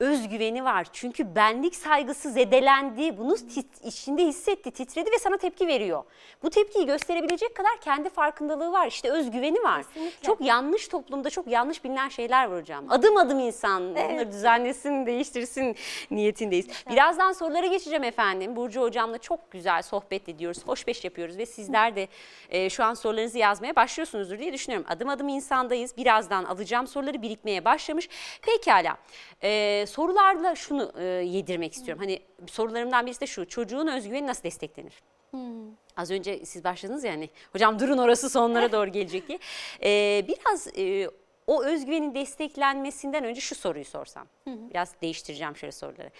özgüveni var. Çünkü benlik saygısı zedelendi. Bunu tit- içinde hissetti, titredi ve sana tepki veriyor. Bu tepkiyi gösterebilecek kadar kendi farkındalığı var. İşte özgüveni var. Kesinlikle. Çok yanlış toplumda çok yanlış bilinen şeyler var hocam. Adım adım insan bunları düzenlesin, değiştirsin niyetindeyiz. Birazdan sorulara geçeceğim efendim. Burcu hocamla çok güzel sohbet ediyoruz, hoş beş yapıyoruz ve sizler de e, şu an sorularınızı yazmaya başlıyorsunuzdur diye düşünüyorum. Adım adım insandayız. Birazdan alacağım soruları birikmeye başlamış. Pekala. E, sorularla şunu e, yedirmek istiyorum. Hani sorularımdan birisi de şu. Çocuğun özgüveni nasıl desteklenir? Az önce siz başladınız ya hani hocam durun orası sonlara doğru gelecek diye. Ee, biraz e, o özgüvenin desteklenmesinden önce şu soruyu sorsam. Biraz değiştireceğim şöyle soruları.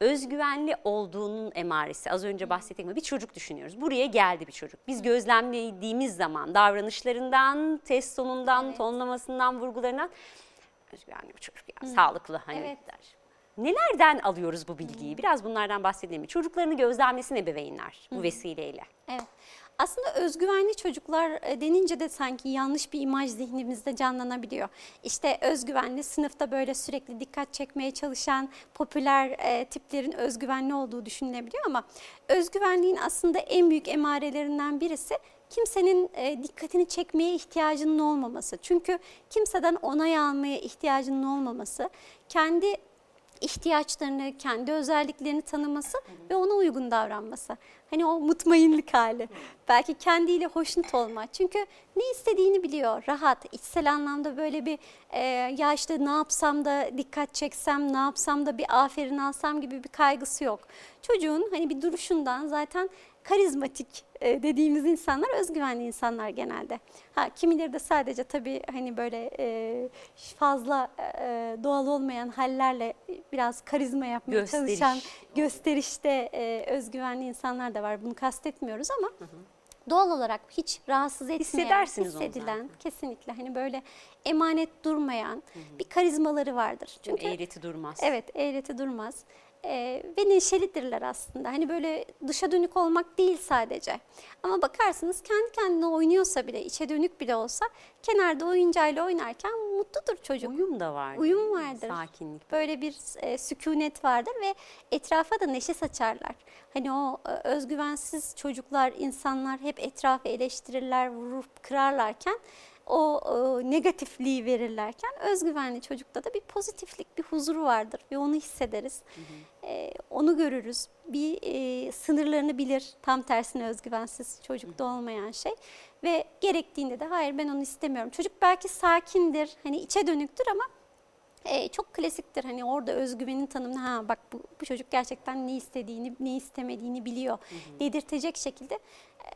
Özgüvenli olduğunun emaresi az önce bahsettiğim gibi bir çocuk düşünüyoruz. Buraya geldi bir çocuk. Biz gözlemlediğimiz zaman davranışlarından, test sonundan, Evet. tonlamasından, vurgularından özgüvenli bir çocuk ya sağlıklı hani Evet. der. Nelerden alıyoruz bu bilgiyi? Biraz bunlardan bahsedelim. Çocuklarını gözlemlesin ebeveynler bu vesileyle. Evet. Aslında özgüvenli çocuklar e, denince de sanki yanlış bir imaj zihnimizde canlanabiliyor. İşte özgüvenli sınıfta böyle sürekli dikkat çekmeye çalışan popüler e, tiplerin özgüvenli olduğu düşünülebiliyor ama özgüvenliğin aslında en büyük emarelerinden birisi kimsenin e, dikkatini çekmeye ihtiyacının olmaması. Çünkü kimseden onay almaya ihtiyacının olmaması, kendi ihtiyaçlarını, kendi özelliklerini tanıması ve ona uygun davranması. Hani o mutmainlik hali. Belki kendiyle hoşnut olma. Çünkü ne istediğini biliyor, rahat. içsel anlamda böyle bir e, ya işte ne yapsam da dikkat çeksem, ne yapsam da bir aferin alsam gibi bir kaygısı yok. Çocuğun hani bir duruşundan zaten karizmatik e, dediğimiz insanlar özgüvenli insanlar genelde. Ha kimileri de sadece tabii hani böyle e, fazla e, doğal olmayan hallerle biraz karizma yapmaya Gösteriş. çalışan gösterişte e, özgüvenli insanlar da var. Bunu kastetmiyoruz ama doğal olarak hiç rahatsız etmeyen, hissedilen, kesinlikle hani böyle emanet durmayan bir karizmaları vardır. Çünkü Eğreti durmaz. Evet, eğreti durmaz. Ee, ve neşelidirler aslında. Hani böyle dışa dönük olmak değil sadece. Ama bakarsınız kendi kendine oynuyorsa bile, içe dönük bile olsa kenarda oyuncağıyla oynarken mutludur çocuk. Uyum da var. Uyum vardır. Sakinlik. Böyle bir e, sükunet vardır ve etrafa da neşe saçarlar. Hani o e, özgüvensiz çocuklar, insanlar hep etrafı eleştirirler, vurup kırarlarken o e, negatifliği verirlerken özgüvenli çocukta da bir pozitiflik, bir huzuru vardır ve onu hissederiz. E, onu görürüz. Bir e, sınırlarını bilir. Tam tersine özgüvensiz çocukta olmayan şey. Ve gerektiğinde de hayır ben onu istemiyorum. Çocuk belki sakindir, hani içe dönüktür ama e, çok klasiktir hani orada özgüvenin tanımını ha bak bu, bu çocuk gerçekten ne istediğini ne istemediğini biliyor dedirtecek şekilde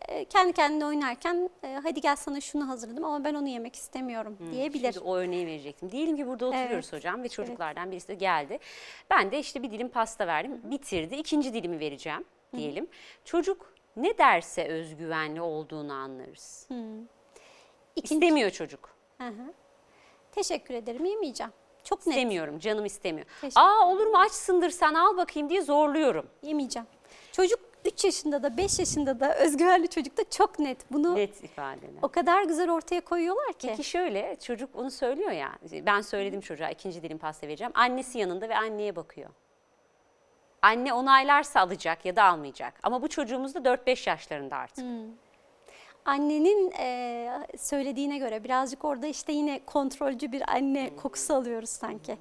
e, kendi kendine oynarken e, hadi gel sana şunu hazırladım ama ben onu yemek istemiyorum diyebilir. Şimdi o örneği verecektim. Diyelim ki burada oturuyoruz Evet. hocam ve çocuklardan birisi de geldi. Ben de işte bir dilim pasta verdim. Bitirdi. İkinci dilimi vereceğim diyelim. Çocuk ne derse özgüvenli olduğunu anlarız. İkinci- İstemiyor çocuk. Hı hı. Teşekkür ederim yemeyeceğim. Çok net İstemiyorum. Canım istemiyor. Teşekkür Aa olur mu açsındır sen al bakayım diye zorluyorum. yemeyeceğim. Çocuk 3 yaşında da 5 yaşında da özgüvenli çocuk da çok net. Bunu Net ifadeler. o kadar güzel ortaya koyuyorlar ki. Peki şöyle çocuk onu söylüyor ya. Ben söyledim çocuğa ikinci dilim pasta vereceğim. Annesi yanında ve anneye bakıyor. Anne onaylarsa alacak ya da almayacak. Ama bu çocuğumuz da 4-5 yaşlarında artık. Annenin e, söylediğine göre birazcık orada işte yine kontrolcü bir anne kokusu alıyoruz sanki.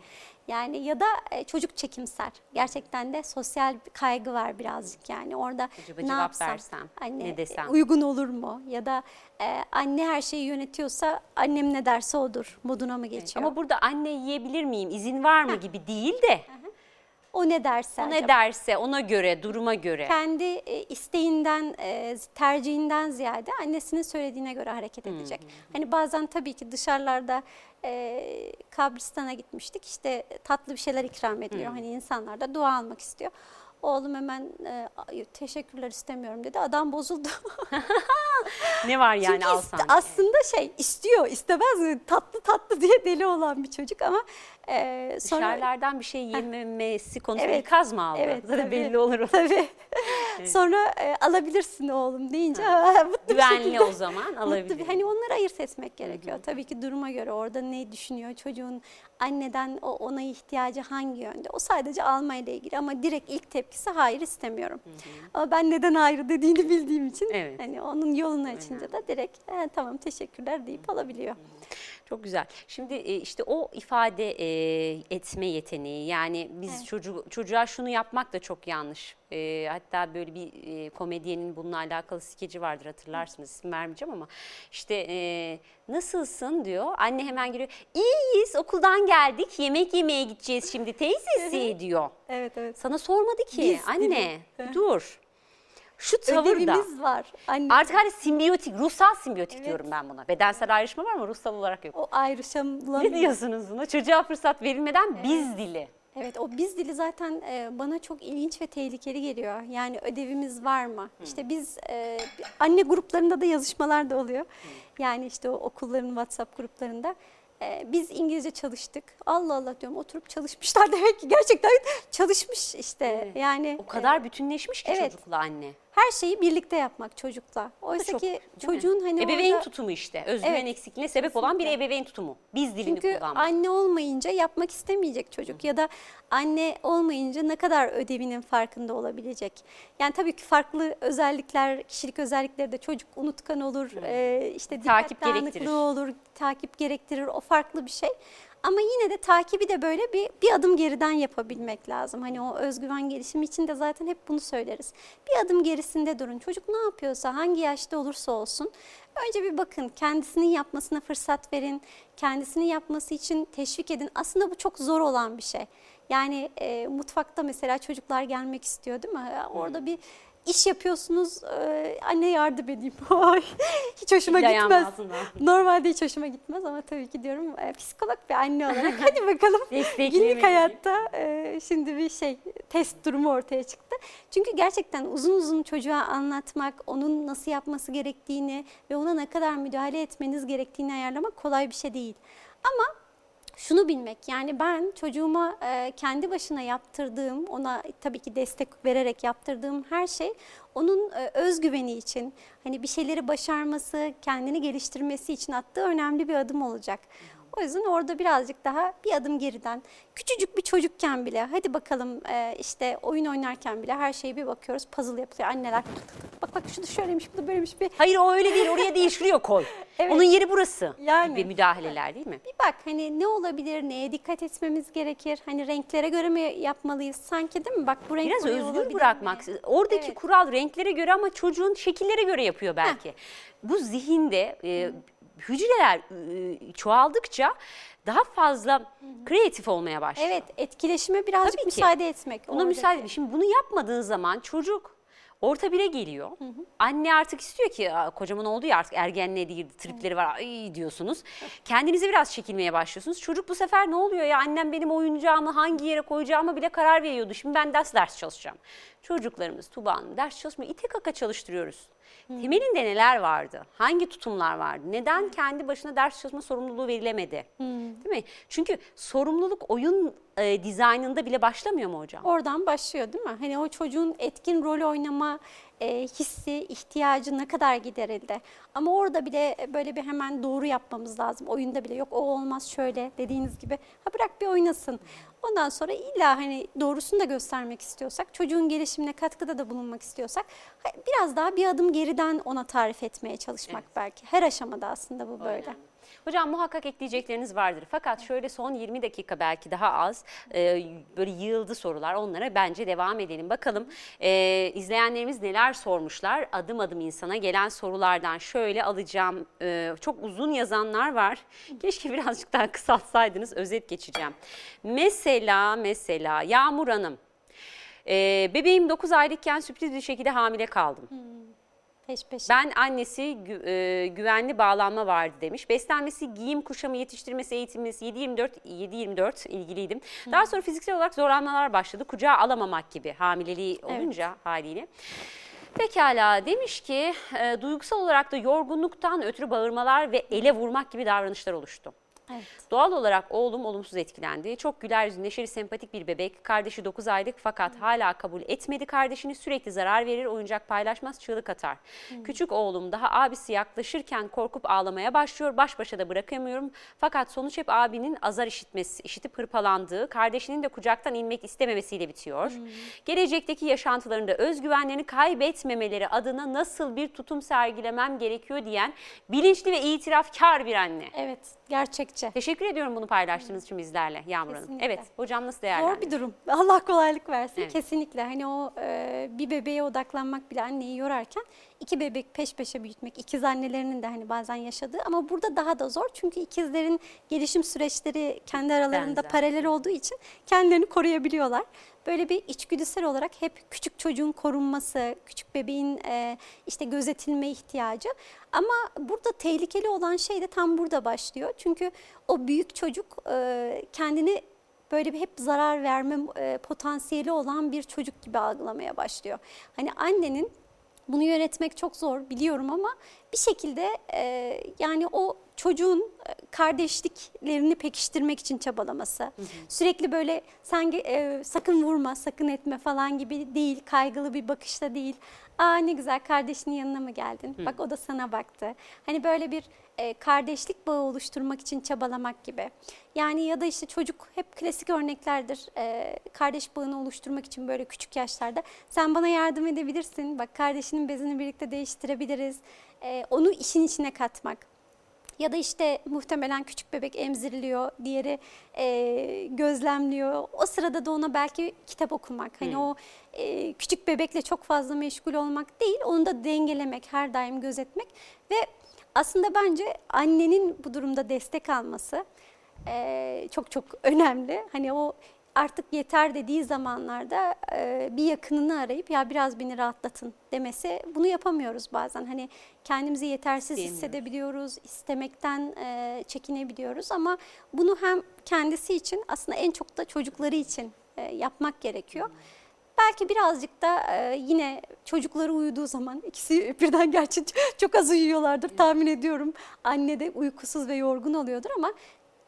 Yani ya da e, çocuk çekimser. Gerçekten de sosyal kaygı var birazcık yani orada Acaba ne cevap yapsam, versem, anne, ne desem? uygun olur mu? Ya da e, anne her şeyi yönetiyorsa annem ne derse odur moduna mı geçiyor? Ama burada anne yiyebilir miyim, izin var mı gibi değil de o ne derse o ne acaba? derse ona göre, duruma göre. kendi e, isteğinden, e, tercihinden ziyade annesinin söylediğine göre hareket edecek. Hani bazen tabii ki dışarılarda e, kabristana gitmiştik. İşte tatlı bir şeyler ikram ediliyor. Hani insanlar da dua almak istiyor. Oğlum hemen e, "Ay, teşekkürler istemiyorum dedi. Adam bozuldu. Ne var yani Çünkü alsan? aslında şey istiyor, istemez mi? Tatlı tatlı diye deli olan bir çocuk ama e, sonra Dışarılardan bir şey yememesi konusunda Evet, ikaz mı aldı? evet, Zaten tabii. belli olur o. tabii. Sonra e, alabilirsin oğlum deyince "Ha, mutlu bir Güvenli şekilde. o zaman alabilir. bir, hani onları ayırt etmek gerekiyor. Tabii ki duruma göre orada ne düşünüyor çocuğun anneden o ona ihtiyacı hangi yönde. O sadece almayla ilgili ama direkt ilk tepkisi hayır istemiyorum. Ama ben neden hayır dediğini bildiğim için Evet. hani onun yolunu açınca da direkt "He, tamam teşekkürler deyip alabiliyor. Çok güzel. Şimdi e, işte o ifade e, etme yeteneği yani biz çocuğu, çocuğa şunu yapmak da çok yanlış. E, hatta böyle bir e, komedyenin bununla alakalı skeci vardır hatırlarsınız isim vermeyeceğim ama işte e, nasılsın diyor. Anne hemen giriyor. İyiyiz okuldan geldik yemek yemeye gideceğiz şimdi teyzesi diyor. Evet evet. Sana sormadı ki Biz anne dur. Şu tavırda Ödevimiz var. Anne, artık hani simbiyotik, ruhsal simbiyotik diyorum ben buna. Bedensel ayrışma var ama ruhsal olarak yok. o Ne ayrışamılamıyor. diyorsunuz buna? Çocuğa fırsat verilmeden biz dili. Evet o biz dili zaten e, bana çok ilginç ve tehlikeli geliyor. Yani ödevimiz var mı? İşte biz e, anne gruplarında da yazışmalar da oluyor. Yani işte o okulların WhatsApp gruplarında. e, biz İngilizce çalıştık. Allah Allah diyorum oturup çalışmışlar demek ki gerçekten çalışmış işte. Evet. Yani O kadar bütünleşmiş ki evet. çocukla anne. Her şeyi birlikte yapmak çocukla. Oysa çok, ki değil mi? çocuğun hani ebeveyn orada- tutumu işte. Özgüven Evet, eksikliğine sebep olan bir ebeveyn tutumu. Biz dilini Çünkü kullanmak. anne olmayınca yapmak istemeyecek çocuk ya da anne olmayınca ne kadar ödevinin farkında olabilecek. Yani tabii ki farklı özellikler, kişilik özellikleri de çocuk unutkan olur, e, işte dikkat Takip dağınıklığı olur, takip gerektirir. O farklı bir şey. Ama yine de takibi de böyle bir bir adım geriden yapabilmek lazım. Hani o özgüven gelişimi için de zaten hep bunu söyleriz. Bir adım gerisinde durun. Çocuk ne yapıyorsa, hangi yaşta olursa olsun önce bir bakın, kendisinin yapmasına fırsat verin, kendisinin yapması için teşvik edin. Aslında bu çok zor olan bir şey. Yani e, mutfakta mesela çocuklar gelmek istiyor değil mi? Orada bir iş yapıyorsunuz, e, anne yardım edeyim. Hiç hoşuma gitmez. Normalde hiç hoşuma gitmez ama tabii ki diyorum e, psikolog bir anne olarak hadi bakalım günlük hayatta e, şimdi bir şey test durumu ortaya çıktı. Çünkü gerçekten uzun uzun çocuğa anlatmak, onun nasıl yapması gerektiğini ve ona ne kadar müdahale etmeniz gerektiğini ayarlamak kolay bir şey değil. Ama şunu bilmek yani ben çocuğuma e, kendi başına yaptırdığım ona tabii ki destek vererek yaptırdığım her şey onun e, özgüveni için hani bir şeyleri başarması kendini geliştirmesi için attığı önemli bir adım olacak. O yüzden orada birazcık daha bir adım geriden küçücük bir çocukken bile hadi bakalım e, işte oyun oynarken bile her şeyi bir bakıyoruz puzzle yapılıyor anneler bak bak şu da şöyleymiş bu da böyleymiş bir Hayır o öyle değil. Oraya değil şuraya koy. Evet. Onun yeri burası. Yani. Gibi müdahaleler değil mi? Bir bak hani ne olabilir, neye dikkat etmemiz gerekir? Hani renklere göre mi yapmalıyız? Sanki değil mi? Bak bu renk Biraz özgür bırakmak. mi? Oradaki Evet. kural renklere göre ama çocuğun şekillere göre yapıyor belki. Bu zihinde e, hücreler e, çoğaldıkça daha fazla kreatif olmaya başlıyor. Evet, etkileşime birazcık Tabii ki. müsaade etmek. Buna müsaade edin. Şimdi bunu yapmadığın zaman çocuk orta bire geliyor. Anne artık istiyor ki "Aa, kocaman oldu ya artık ergenliğe girdi tripleri var ay diyorsunuz. Kendinize biraz çekilmeye başlıyorsunuz. Çocuk bu sefer ne oluyor ya annem benim oyuncağımı hangi yere koyacağımı bile karar veriyordu. Şimdi ben ders ders çalışacağım. Çocuklarımız Tuba Hanım ders çalışmıyor. İte kaka çalıştırıyoruz. Temelinde neler vardı? Hangi tutumlar vardı? Neden kendi başına ders çalışma sorumluluğu verilemedi? Değil mi? Çünkü sorumluluk oyun e, dizaynında bile başlamıyor mu hocam? Oradan başlıyor değil mi? Hani o çocuğun etkin rol oynama e, hissi, ihtiyacı ne kadar giderildi. Ama orada bile böyle bir hemen doğru yapmamız lazım. Oyunda bile yok o olmaz şöyle dediğiniz gibi. Ha bırak bir oynasın. Ondan sonra illa hani doğrusunu da göstermek istiyorsak, çocuğun gelişimine katkıda da bulunmak istiyorsak biraz daha bir adım geriden ona tarif etmeye çalışmak belki. Her aşamada aslında bu böyle. Hocam muhakkak ekleyecekleriniz vardır. Fakat şöyle son 20 dakika belki daha az e, böyle yığıldı sorular. Onlara bence devam edelim. Bakalım e, izleyenlerimiz neler sormuşlar. Adım adım insana gelen sorulardan şöyle alacağım. E, çok uzun yazanlar var. Keşke birazcık daha kısaltsaydınız. Özet geçeceğim. Mesela mesela Yağmur Hanım. E, bebeğim 9 aylıkken sürpriz bir şekilde hamile kaldım. Peş peşe. Ben annesi gü- e, güvenli bağlanma vardı demiş. Beslenmesi, giyim, kuşamı, yetiştirmesi, eğitimimiz 7-24 7-24 ilgiliydim. Daha sonra fiziksel olarak zorlanmalar başladı. Kucağa alamamak gibi hamileliği olunca haliyle. Pekala demiş ki e, duygusal olarak da yorgunluktan ötürü bağırmalar ve ele vurmak gibi davranışlar oluştu. Evet. Doğal olarak oğlum olumsuz etkilendi. Çok güler yüzlü, neşeli, sempatik bir bebek. Kardeşi 9 aylık fakat hala kabul etmedi kardeşini. Sürekli zarar verir, oyuncak paylaşmaz, çığlık atar. Küçük oğlum daha abisi yaklaşırken korkup ağlamaya başlıyor. Baş başa da bırakamıyorum. Fakat sonuç hep abinin azar işitmesi, işitip hırpalandığı, kardeşinin de kucaktan inmek istememesiyle bitiyor. Gelecekteki yaşantılarında özgüvenlerini kaybetmemeleri adına nasıl bir tutum sergilemem gerekiyor diyen bilinçli ve itirafkar bir anne. Evet, gerçekçi. Teşekkür ediyorum bunu paylaştığınız için bizlerle Yağmur Hanım. Kesinlikle. Evet hocam nasıl Zor değerlendiriyor? bir durum. Allah kolaylık versin. Evet. Kesinlikle. Hani o e, bir bebeğe odaklanmak bile anneyi yorarken iki bebek peş peşe büyütmek, ikiz annelerinin de hani bazen yaşadığı ama burada daha da zor. Çünkü ikizlerin gelişim süreçleri kendi aralarında Benzer. paralel olduğu için kendilerini koruyabiliyorlar. Böyle bir içgüdüsel olarak hep küçük çocuğun korunması, küçük bebeğin e, işte gözetilme ihtiyacı. Ama burada tehlikeli olan şey de tam burada başlıyor. Çünkü o büyük çocuk e, kendini böyle bir hep zarar verme e, potansiyeli olan bir çocuk gibi algılamaya başlıyor. Hani annenin bunu yönetmek çok zor biliyorum ama bir şekilde e, yani o çocuğun e, kardeşliklerini pekiştirmek için çabalaması. Sürekli böyle sen e, sakın vurma, sakın etme falan gibi değil, kaygılı bir bakışta değil. Aa ne güzel kardeşinin yanına mı geldin? Bak o da sana baktı. Hani böyle bir e, kardeşlik bağı oluşturmak için çabalamak gibi. Yani ya da işte çocuk hep klasik örneklerdir. E, kardeş bağını oluşturmak için böyle küçük yaşlarda sen bana yardım edebilirsin. Bak kardeşinin bezini birlikte değiştirebiliriz. E, onu işin içine katmak. Ya da işte muhtemelen küçük bebek emziriliyor, diğeri e, gözlemliyor. O sırada da ona belki kitap okumak. Hani Hmm. o e, küçük bebekle çok fazla meşgul olmak değil, onu da dengelemek, her daim gözetmek. Ve aslında bence annenin bu durumda destek alması e, çok çok önemli. Hani o artık yeter dediği zamanlarda e, bir yakınını arayıp ya biraz beni rahatlatın demesi bunu yapamıyoruz bazen. Hani kendimizi yetersiz hissedebiliyoruz, istemekten e, çekinebiliyoruz ama bunu hem kendisi için aslında en çok da çocukları için e, yapmak gerekiyor. Belki birazcık da e, yine çocukları uyuduğu zaman ikisi birden gerçi çok az uyuyorlardır tahmin ediyorum. Anne de uykusuz ve yorgun oluyordur ama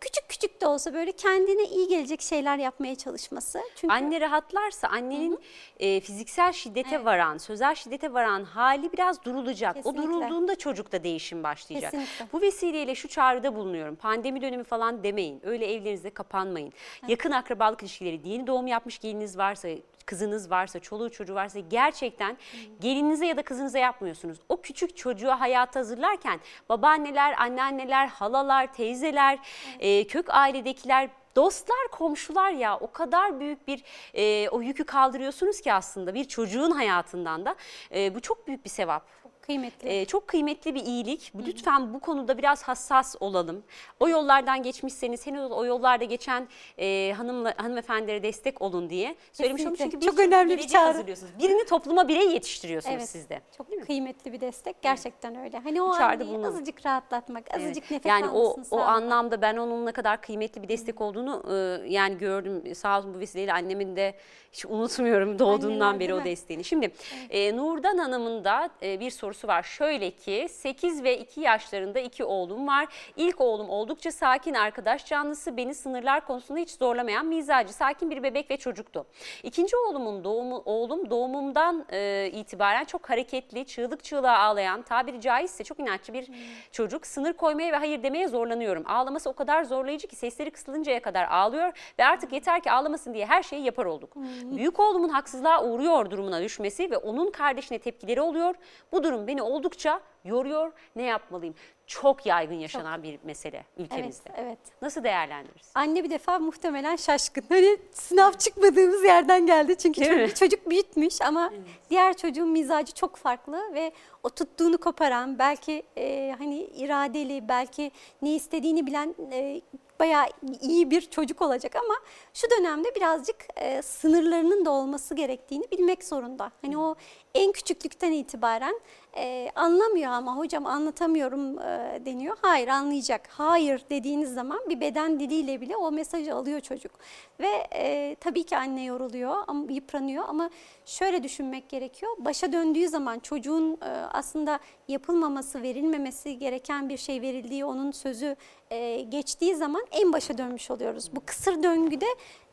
küçük küçük de olsa böyle kendine iyi gelecek şeyler yapmaya çalışması. Çünkü Anne rahatlarsa annenin e, fiziksel şiddete varan, sözel şiddete varan hali biraz durulacak. Kesinlikle. O durulduğunda çocukta değişim başlayacak. Kesinlikle. Bu vesileyle şu çağrıda bulunuyorum. Pandemi dönemi falan demeyin. Öyle evlerinizde kapanmayın. Yakın akrabalık ilişkileri, yeni doğum yapmış gelininiz varsa, kızınız varsa, çoluğu çocuğu varsa gerçekten gelinize ya da kızınıza yapmıyorsunuz. O küçük çocuğa hayata hazırlarken babaanneler, anneanneler, halalar, teyzeler, e, kök ailedekiler Dostlar, komşular ya o kadar büyük bir e, o yükü kaldırıyorsunuz ki aslında bir çocuğun hayatından da E, bu çok büyük bir sevap. Kıymetli. E, çok kıymetli bir iyilik. Lütfen bu konuda biraz hassas olalım. O yollardan geçmişseniz henüz o yollarda geçen e, hanımla, hanımefendilere destek olun diye söylemiş oldum. Çünkü Çok önemli bir çağrı. Birini topluma birey yetiştiriyorsunuz Evet. siz de. Çok kıymetli bir destek. Gerçekten öyle. Hani o çağrıda bulunalım. azıcık rahatlatmak, Evet. azıcık nefes yani o o anlamda ben onun ne kadar kıymetli bir destek olduğunu e, yani gördüm. Sağ olsun bu vesileyle annemin de hiç unutmuyorum doğduğundan Anneler, beri o desteğini. Şimdi e, Nurdan Hanım'ın da e, bir sorusu var. Şöyle ki 8 ve 2 yaşlarında iki oğlum var. İlk oğlum oldukça sakin arkadaş canlısı beni sınırlar konusunda hiç zorlamayan mizacı sakin bir bebek ve çocuktu. İkinci oğlumun doğumu oğlum doğumumdan e, itibaren çok hareketli, çığlık çığlığa ağlayan, tabiri caizse çok inatçı bir çocuk. Sınır koymaya ve hayır demeye zorlanıyorum. Ağlaması o kadar zorlayıcı ki sesleri kısılıncaya kadar ağlıyor ve artık yeter ki ağlamasın diye her şeyi yapar olduk. Büyük oğlumun haksızlığa uğruyor durumuna düşmesi ve onun kardeşine tepkileri oluyor. Bu durum beni oldukça yoruyor. Ne yapmalıyım? Çok yaygın yaşanan bir mesele Evet, ülkemizde. evet. Nasıl değerlendiririz? Anne bir defa muhtemelen şaşkın. Hani sınav çıkmadığımız yerden geldi. Çünkü Değil çocuk, mi? çocuk büyütmüş ama diğer çocuğun mizacı çok farklı ve o tuttuğunu koparan, belki e, hani iradeli, belki ne istediğini bilen e, bayağı iyi bir çocuk olacak ama şu dönemde birazcık e, sınırlarının da olması gerektiğini bilmek zorunda. Hani o en küçüklükten itibaren e, anlamıyor ama hocam anlatamıyorum e, deniyor. Hayır anlayacak. Hayır dediğiniz zaman bir beden diliyle bile o mesajı alıyor çocuk. Ve e, tabii ki anne yoruluyor, ama yıpranıyor ama şöyle düşünmek gerekiyor. Başa döndüğü zaman çocuğun e, aslında yapılmaması, verilmemesi gereken bir şey verildiği, onun sözü e, geçtiği zaman en başa dönmüş oluyoruz. Bu kısır döngüde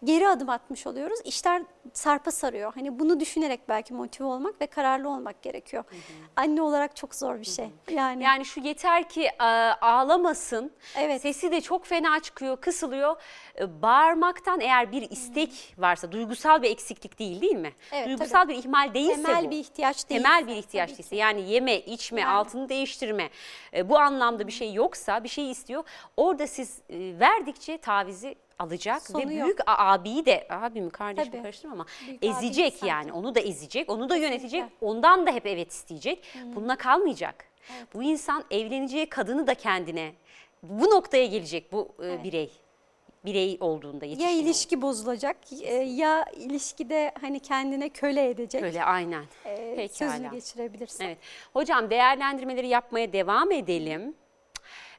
geri adım atmış oluyoruz. İşler sarpa sarıyor. Hani bunu düşünerek belki motive olmak ve kararlı olmak gerekiyor. Anne olarak çok zor bir şey. Yani, Yani şu yeter ki ağlamasın. Evet. Sesi de çok fena çıkıyor, kısılıyor. E, Bağırmaktan eğer bir istek varsa, duygusal bir eksiklik değil değil mi? Evet, duygusal bir ihmal değilse temel bu. bir ihtiyaç değil. Temel bir ihtiyaç değilse yani yeme, içme, Yani. altını değiştirme e, bu anlamda bir şey yoksa, bir şey istiyor. Orada siz e, verdikçe tavizi alacak Sonu ve yok. büyük a- abiyi de abimi kardeşimi Tabii. karıştırma ama Büyük ezecek sanki. yani onu da ezecek onu da yönetecek Kesinlikle. ondan da hep evet isteyecek bununla kalmayacak. Bu insan evleneceği kadını da kendine bu noktaya gelecek bu e, birey. Birey olduğunda Ya yetişkin ilişki bozulacak e, ya ilişkide hani kendine köle edecek. Öyle aynen. e, Pekala. sözünü geçirebilirsin. Evet. Hocam değerlendirmeleri yapmaya devam edelim.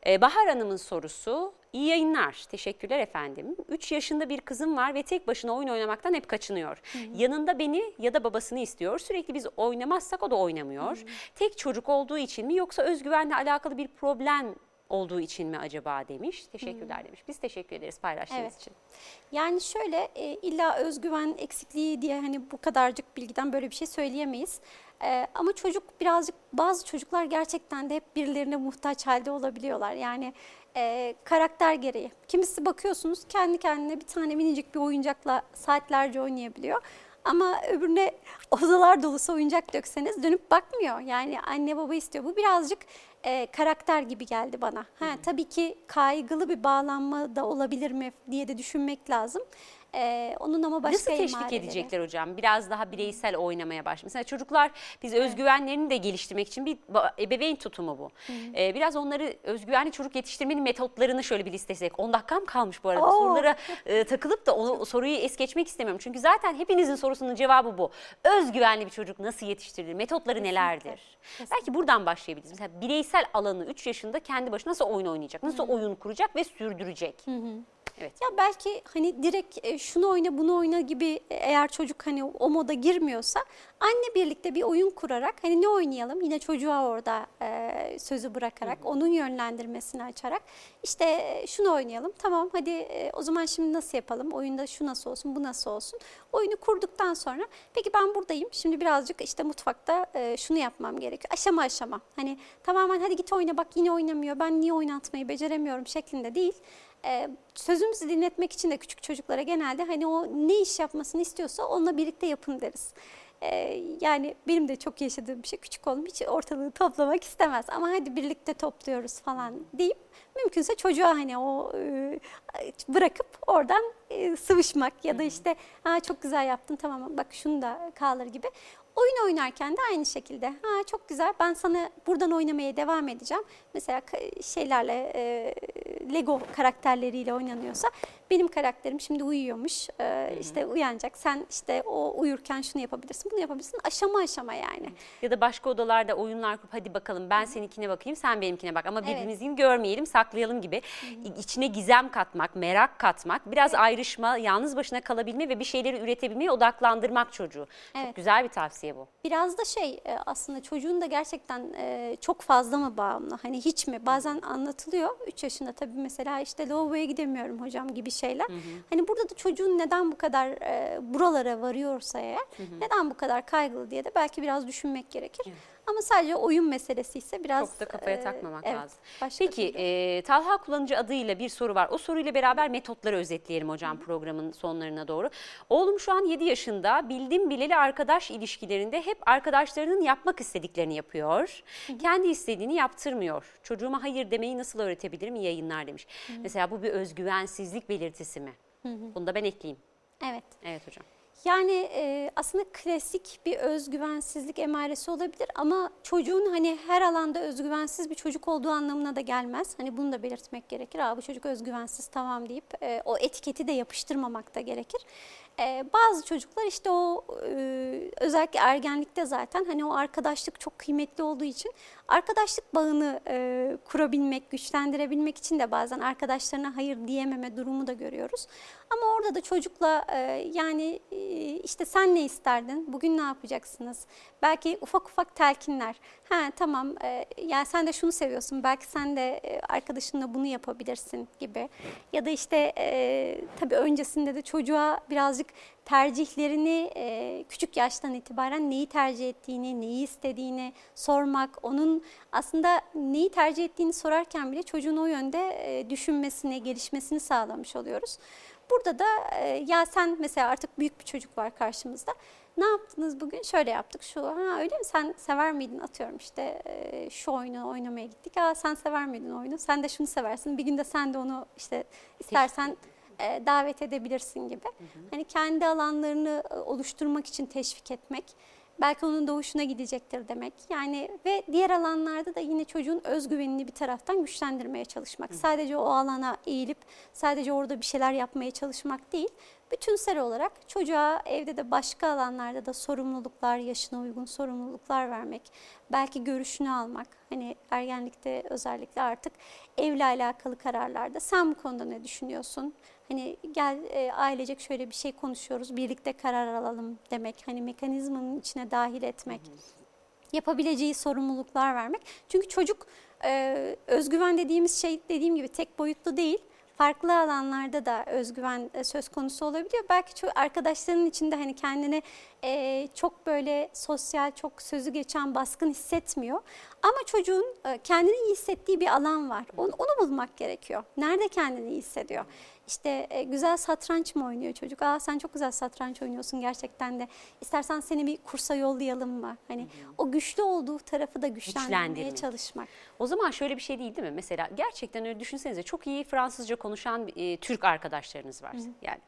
Ee, Bahar Hanım'ın sorusu. İyi yayınlar. Teşekkürler efendim. 3 yaşında bir kızım var ve tek başına oyun oynamaktan hep kaçınıyor. Yanında beni ya da babasını istiyor. Sürekli biz oynamazsak o da oynamıyor. Tek çocuk olduğu için mi yoksa özgüvenle alakalı bir problem olduğu için mi acaba demiş. Teşekkürler demiş. Biz teşekkür ederiz paylaştığınız Evet. için. Yani şöyle e, illa özgüven eksikliği diye hani bu kadarcık bilgiden böyle bir şey söyleyemeyiz. E, ama çocuk birazcık bazı çocuklar gerçekten de hep birilerine muhtaç halde olabiliyorlar. Yani e, karakter gereği. Kimisi bakıyorsunuz kendi kendine bir tane minicik bir oyuncakla saatlerce oynayabiliyor. Ama öbürüne odalar dolusu oyuncak dökseniz dönüp bakmıyor. Yani anne baba istiyor. Bu birazcık e, karakter gibi geldi bana. Ha, tabii ki kaygılı bir bağlanma da olabilir mi diye de düşünmek lazım. E, onun ama başka Nasıl teşvik emareleri. edecekler hocam? Biraz daha bireysel oynamaya baş. Mesela çocuklar biz özgüvenlerini de geliştirmek için bir ebeveyn tutumu bu. Ee, biraz onları özgüvenli çocuk yetiştirmenin metotlarını şöyle bir listesek. 10 dakikam kalmış bu arada. Oo. Sorulara e, takılıp da onu soruyu es geçmek istemiyorum. Çünkü zaten hepinizin sorusunun cevabı bu. Özgüvenli bir çocuk nasıl yetiştirilir? Metotları nelerdir? Belki buradan başlayabiliriz. Mesela bireysel alanı 3 yaşında kendi başına nasıl oyun oynayacak? Nasıl oyun kuracak ve sürdürecek? Evet. Ya belki hani direkt e, şunu oyna bunu oyna gibi e, eğer çocuk hani o moda girmiyorsa anne birlikte bir oyun kurarak hani ne oynayalım? Yine çocuğa orada e, sözü bırakarak onun yönlendirmesini açarak. İşte e, şunu oynayalım tamam hadi e, o zaman şimdi nasıl yapalım? Oyunda şu nasıl olsun bu nasıl olsun? Oyunu kurduktan sonra peki ben buradayım şimdi birazcık işte mutfakta e, şunu yapmam gerekiyor. Aşama aşama. Hani tamamen hadi git oyna bak yine oynamıyor ben niye oynatmayı beceremiyorum? şeklinde değil e, sözümüzü dinletmek için de küçük çocuklara genelde hani o ne iş yapmasını istiyorsa onunla birlikte yapın deriz. E, yani benim de çok yaşadığım bir şey küçük oğlum hiç ortalığı toplamak istemez ama hadi birlikte topluyoruz falan deyip mümkünse çocuğa hani o e, bırakıp oradan e, sıvışmak ya da işte ha, çok güzel yaptın tamam bak şunu da kalır gibi. Oyun oynarken de aynı şekilde. Ha çok güzel. Ben sana buradan oynamaya devam edeceğim. Mesela şeylerle e, Lego karakterleriyle oynanıyorsa benim karakterim şimdi uyuyormuş. E, işte uyanacak. Sen işte o uyurken şunu yapabilirsin, bunu yapabilirsin. Aşama aşama yani. Ya da başka odalarda oyunlar kurup hadi bakalım ben seninkine bakayım sen benimkine bak ama Evet. birbirimizi görmeyelim saklayalım gibi İ- içine gizem katmak, merak katmak, biraz ayrışma, yalnız başına kalabilme ve bir şeyleri üretebilmeye odaklandırmak çocuğu. Çok Evet. güzel bir tavsiye bu. Biraz da şey e, aslında çocuğun da gerçekten e, çok fazla mı bağımlı? Hani hiç mi? Bazen anlatılıyor. 3 yaşında tabii mesela işte lavaboya gidemiyorum hocam gibi şeyler. Hani burada da çocuğun neden bu kadar e, buralara varıyorsa eğer neden bu kadar kaygılı diye de belki biraz düşünmek gerekir. Ama sadece oyun meselesi ise biraz Çok da kafaya e, takmamak evet, lazım. Peki e, Talha kullanıcı adıyla bir soru var. O soruyla beraber metotları özetleyelim hocam programın sonlarına doğru. Oğlum şu an 7 yaşında. Bildim bileli arkadaş ilişkilerinde hep arkadaşlarının yapmak istediklerini yapıyor. Kendi istediğini yaptırmıyor. Çocuğuma hayır demeyi nasıl öğretebilirim? İyi yayınlar demiş. Mesela bu bir özgüvensizlik belirtisi mi? Bunu da ben ekleyeyim. Evet. Evet hocam. Yani e, aslında klasik bir özgüvensizlik emaresi olabilir ama çocuğun hani her alanda özgüvensiz bir çocuk olduğu anlamına da gelmez. Hani bunu da belirtmek gerekir. Aa, bu çocuk özgüvensiz tamam deyip e, o etiketi de yapıştırmamak da gerekir. E, bazı çocuklar işte o e, özellikle ergenlikte zaten hani o arkadaşlık çok kıymetli olduğu için arkadaşlık bağını e, kurabilmek, güçlendirebilmek için de bazen arkadaşlarına hayır diyememe durumu da görüyoruz. Ama orada da çocukla e, yani işte sen ne isterdin, bugün ne yapacaksınız? Belki ufak ufak telkinler. Ha tamam e, yani sen de şunu seviyorsun, belki sen de e, arkadaşınla bunu yapabilirsin gibi. Ya da işte e, tabii öncesinde de çocuğa birazcık tercihlerini e, küçük yaştan itibaren neyi tercih ettiğini, neyi istediğini sormak, onun aslında neyi tercih ettiğini sorarken bile çocuğun o yönde e, düşünmesini, gelişmesini sağlamış oluyoruz. Burada da e, ya sen mesela artık büyük bir çocuk var karşımızda. Ne yaptınız bugün? Şöyle yaptık. Şu ha öyle mi? Sen sever miydin? Atıyorum işte e, şu oyunu oynamaya gittik. Aa sen sever miydin oyunu? Sen de şunu seversin. Bir gün de sen de onu işte istersen e, davet edebilirsin gibi. Hani kendi alanlarını oluşturmak için teşvik etmek belki onun doğuşuna gidecektir demek. Yani ve diğer alanlarda da yine çocuğun özgüvenini bir taraftan güçlendirmeye çalışmak. Sadece o alana eğilip sadece orada bir şeyler yapmaya çalışmak değil. Bütünsel olarak çocuğa evde de başka alanlarda da sorumluluklar, yaşına uygun sorumluluklar vermek, belki görüşünü almak. Hani ergenlikte özellikle artık evle alakalı kararlarda sen bu konuda ne düşünüyorsun? Hani gel e, ailecek şöyle bir şey konuşuyoruz, birlikte karar alalım demek. Hani mekanizmanın içine dahil etmek. Yapabileceği sorumluluklar vermek. Çünkü çocuk e, özgüven dediğimiz şey dediğim gibi tek boyutlu değil. Farklı alanlarda da özgüven e, söz konusu olabiliyor. Belki ço- arkadaşlarının içinde hani kendini e, çok böyle sosyal, çok sözü geçen, baskın hissetmiyor. Ama çocuğun e, kendini iyi hissettiği bir alan var. Onu, onu bulmak gerekiyor. Nerede kendini iyi hissediyor? İşte e, güzel satranç mı oynuyor çocuk? Aa sen çok güzel satranç oynuyorsun gerçekten de. İstersen seni bir kursa yollayalım mı? Hani o güçlü olduğu tarafı da güçlendirmeye çalışmak. O zaman şöyle bir şey değil değil mi? Mesela gerçekten öyle düşünsenize çok iyi Fransızca konuşan e, Türk arkadaşlarınız var. Yani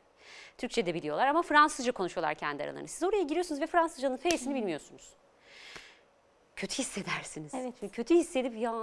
Türkçe de biliyorlar ama Fransızca konuşuyorlar kendi aralarında. Siz oraya giriyorsunuz ve Fransızcanın F'sini bilmiyorsunuz. Kötü hissedersiniz. Evet. Kötü hissedip ya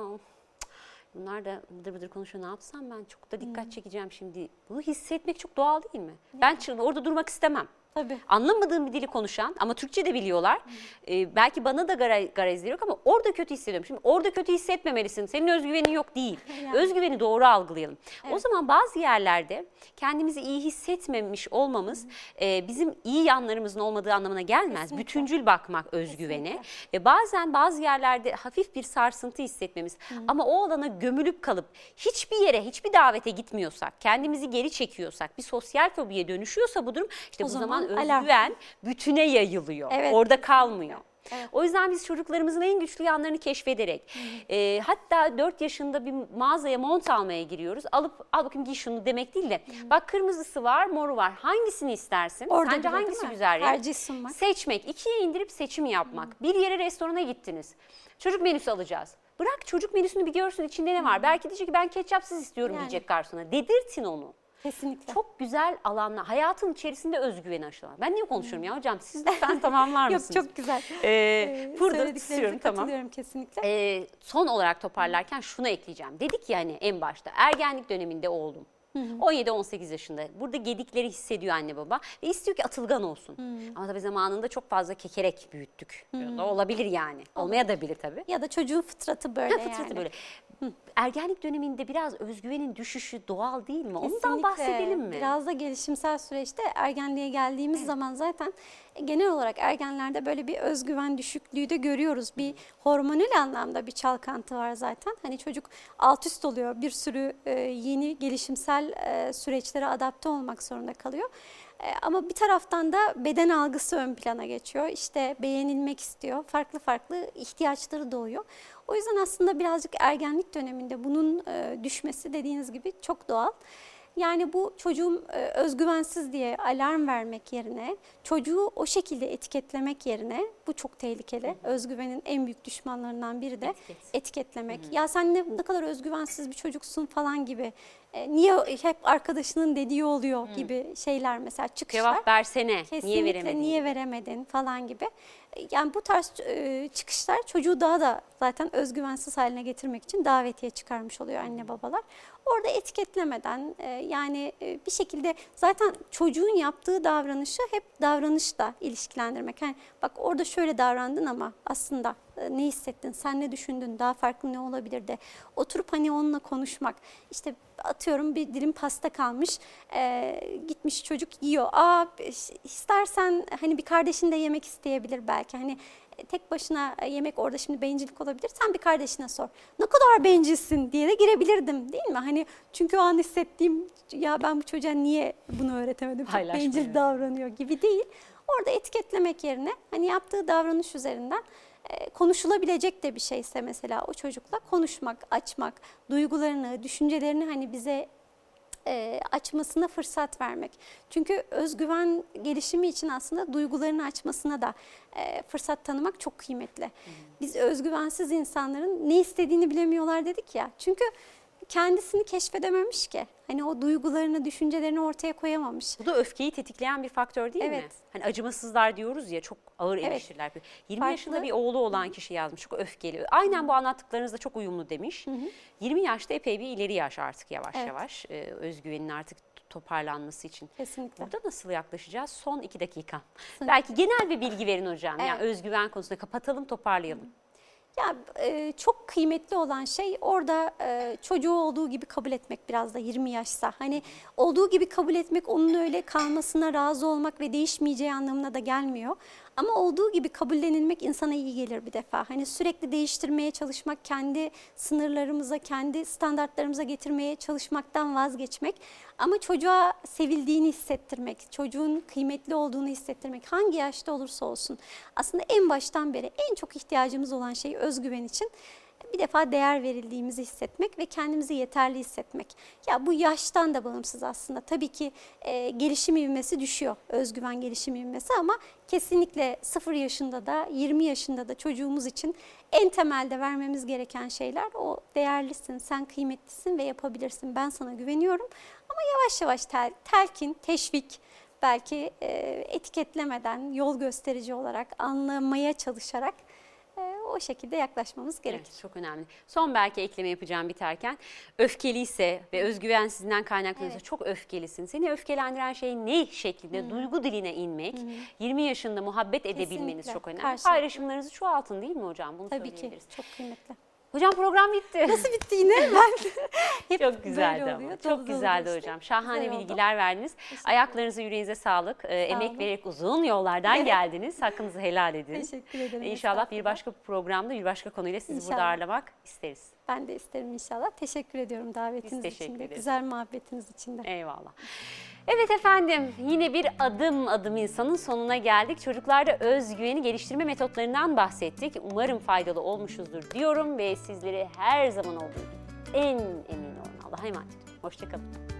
bunlar da bıdır bıdır konuşuyor ne yapsam ben çok da dikkat çekeceğim şimdi. Bunu hissetmek çok doğal değil mi? Ben orada durmak istemem. Tabii. Anlamadığım bir dili konuşan ama Türkçe de biliyorlar. Ee, belki bana da gara- garezleri yok ama orada kötü hissediyorum. Şimdi orada kötü hissetmemelisin. Senin özgüvenin yok değil. Yani. Özgüveni doğru algılayalım. O zaman bazı yerlerde kendimizi iyi hissetmemiş olmamız e, bizim iyi yanlarımızın olmadığı anlamına gelmez. Kesinlikle. Bütüncül bakmak özgüvene. Ve bazen bazı yerlerde hafif bir sarsıntı hissetmemiz ama o alana gömülüp kalıp hiçbir yere, hiçbir davete gitmiyorsak, kendimizi geri çekiyorsak, bir sosyal fobiye dönüşüyorsa bu durum işte O bu zaman zaman alarm. özgüven bütüne yayılıyor. Evet. Orada kalmıyor. Evet. O yüzden biz çocuklarımızın en güçlü yanlarını keşfederek e, hatta 4 yaşında bir mağazaya mont almaya giriyoruz. Alıp al bakayım giy şunu demek değil de bak kırmızısı var moru var hangisini istersin? Orada Sence bile hangisi güzel? Tercih sunmak. Seçmek. ikiye indirip seçim yapmak. Bir yere restorana gittiniz. Çocuk menüsü alacağız. Bırak çocuk menüsünü bir görsün içinde ne var. Belki diyecek ki ben ketçapsız istiyorum Yani. diyecek garsona. Dedirtin onu. Kesinlikle. Çok güzel alanlar. Hayatın içerisinde özgüveni aşılamak. Ben niye konuşuyorum ya hocam? Siz lütfen tamamlar Yok mısınız? çok güzel. Ee, Ee, burada söylediklerinize tutuyorum tamam. kesinlikle. Ee, son olarak toparlarken şunu ekleyeceğim. Dedik ya hani en başta ergenlik döneminde oğlum. 17-18 yaşında. Burada gedikleri hissediyor anne baba ve istiyor ki atılgan olsun. Ama tabii zamanında çok fazla kekerek büyüttük. Da olabilir yani. Olmaya da bilir tabii. Ya da çocuğun fıtratı böyle Ha, fıtratı yani. böyle. Ergenlik döneminde biraz özgüvenin düşüşü doğal değil mi? Ondan Kesinlikle. bahsedelim mi? Biraz da gelişimsel süreçte ergenliğe geldiğimiz zaman zaten e, genel olarak ergenlerde böyle bir özgüven düşüklüğü de görüyoruz. Bir hormonal anlamda bir çalkantı var zaten. Hani çocuk alt üst oluyor. Bir sürü e, yeni gelişimsel e, süreçlere adapte olmak zorunda kalıyor. E, Ama bir taraftan da beden algısı ön plana geçiyor. İşte beğenilmek istiyor. Farklı farklı ihtiyaçları doğuyor. O yüzden aslında birazcık ergenlik döneminde bunun e, düşmesi dediğiniz gibi çok doğal. Yani bu çocuğum e, özgüvensiz diye alarm vermek yerine, çocuğu o şekilde etiketlemek yerine bu çok tehlikeli. Özgüvenin en büyük düşmanlarından biri de Etiket. etiketlemek. Ya sen ne, ne kadar özgüvensiz bir çocuksun falan gibi. E, niye hep arkadaşının dediği oluyor gibi şeyler mesela çıkışlar. Cevap versene. Kesinlikle niye veremedin? niye veremedin falan gibi. Yani bu tarz e, çıkışlar çocuğu daha da zaten özgüvensiz haline getirmek için davetiye çıkarmış oluyor anne babalar. Orada etiketlemeden e, yani e, bir şekilde zaten çocuğun yaptığı davranışı hep davranışla ilişkilendirmek. Yani bak orada şöyle davrandın ama aslında e, ne hissettin, sen ne düşündün, daha farklı ne olabilir de oturup hani onunla konuşmak. İşte atıyorum bir dilim pasta kalmış, e, gitmiş çocuk yiyor. Aa istersen hani bir kardeşin de yemek isteyebilir belki. Hani e, tek başına e, yemek orada şimdi bencillik olabilir. Sen bir kardeşine sor. Ne kadar bencilsin diye de girebilirdim değil mi? Hani çünkü o an hissettiğim ya ben bu çocuğa niye bunu öğretemedim? Çok bencil davranıyor gibi değil. Orada etiketlemek yerine hani yaptığı davranış üzerinden konuşulabilecek de bir şeyse mesela o çocukla konuşmak, açmak, duygularını, düşüncelerini hani bize e, açmasına fırsat vermek. Çünkü özgüven gelişimi için aslında duygularını açmasına da e, fırsat tanımak çok kıymetli. Biz özgüvensiz insanların ne istediğini bilemiyorlar dedik ya. Çünkü kendisini keşfedememiş ki. Hani o duygularını, düşüncelerini ortaya koyamamış. Bu da öfkeyi tetikleyen bir faktör değil mi? Evet. Hani acımasızlar diyoruz ya çok ağır Evet. eleştiriler. yapıyor. 20 Farklı. yaşında bir oğlu olan kişi yazmış çok öfkeli. Aynen bu anlattıklarınızda çok uyumlu demiş. 20 yaşta epey bir ileri yaş artık yavaş Evet. yavaş. Ee, özgüvenin artık toparlanması için. Kesinlikle. Burada nasıl yaklaşacağız? Son iki dakika. Belki genel bir bilgi verin hocam. Yani Evet. özgüven konusunda kapatalım toparlayalım. Ya e, çok kıymetli olan şey orada e, çocuğu olduğu gibi kabul etmek biraz da 20 yaşsa. Hani olduğu gibi kabul etmek onun öyle kalmasına razı olmak ve değişmeyeceği anlamına da gelmiyor. Ama olduğu gibi kabullenilmek insana iyi gelir bir defa. Hani sürekli değiştirmeye çalışmak, kendi sınırlarımıza, kendi standartlarımıza getirmeye çalışmaktan vazgeçmek. Ama çocuğa sevildiğini hissettirmek, çocuğun kıymetli olduğunu hissettirmek hangi yaşta olursa olsun. Aslında en baştan beri en çok ihtiyacımız olan şey özgüven için bir defa değer verildiğimizi hissetmek ve kendimizi yeterli hissetmek. Ya bu yaştan da bağımsız aslında. Tabii ki e, gelişim ivmesi düşüyor, özgüven gelişim ivmesi ama kesinlikle 0 yaşında da 20 yaşında da çocuğumuz için en temelde vermemiz gereken şeyler o değerlisin, sen kıymetlisin ve yapabilirsin. Ben sana güveniyorum ama yavaş yavaş tel, telkin, teşvik, belki e, etiketlemeden, yol gösterici olarak, anlamaya çalışarak o şekilde yaklaşmamız gerekir. Evet, çok önemli. Son belki ekleme yapacağım biterken. Öfkeliyse ve özgüvensizden kaynaklanıyorsa Evet. çok öfkelisin. Seni öfkelendiren şey ne şeklinde duygu diline inmek, 20 yaşında muhabbet edebilmeniz Kesinlikle. çok önemli. Karşılıklı. Paylaşımlarınızı çoğaltın değil mi hocam? Bunu Tabii ki çok kıymetli. Hocam program bitti. Nasıl bitti yine? Ben hep Çok güzeldi böyle ama. Çok Dolu güzeldi işte. hocam. Şahane Güzel oldu. bilgiler verdiniz. Ayaklarınıza yüreğinize sağlık. Ee, emek olun. vererek uzun yollardan Evet. geldiniz. Hakkınızı helal edin. Teşekkür ederim. İnşallah bir başka programda bir başka konuyla sizi burada İnşallah. ağırlamak isteriz. Ben de isterim inşallah. Teşekkür ediyorum davetiniz teşekkür için de. Güzel muhabbetiniz için de. Eyvallah. Evet efendim yine bir adım adım insanın sonuna geldik. Çocuklarda özgüveni geliştirme metotlarından bahsettik. Umarım faydalı olmuşuzdur diyorum ve sizleri her zaman olduğu gibi en emin olun. Allah'a emanet. Hoşçakalın.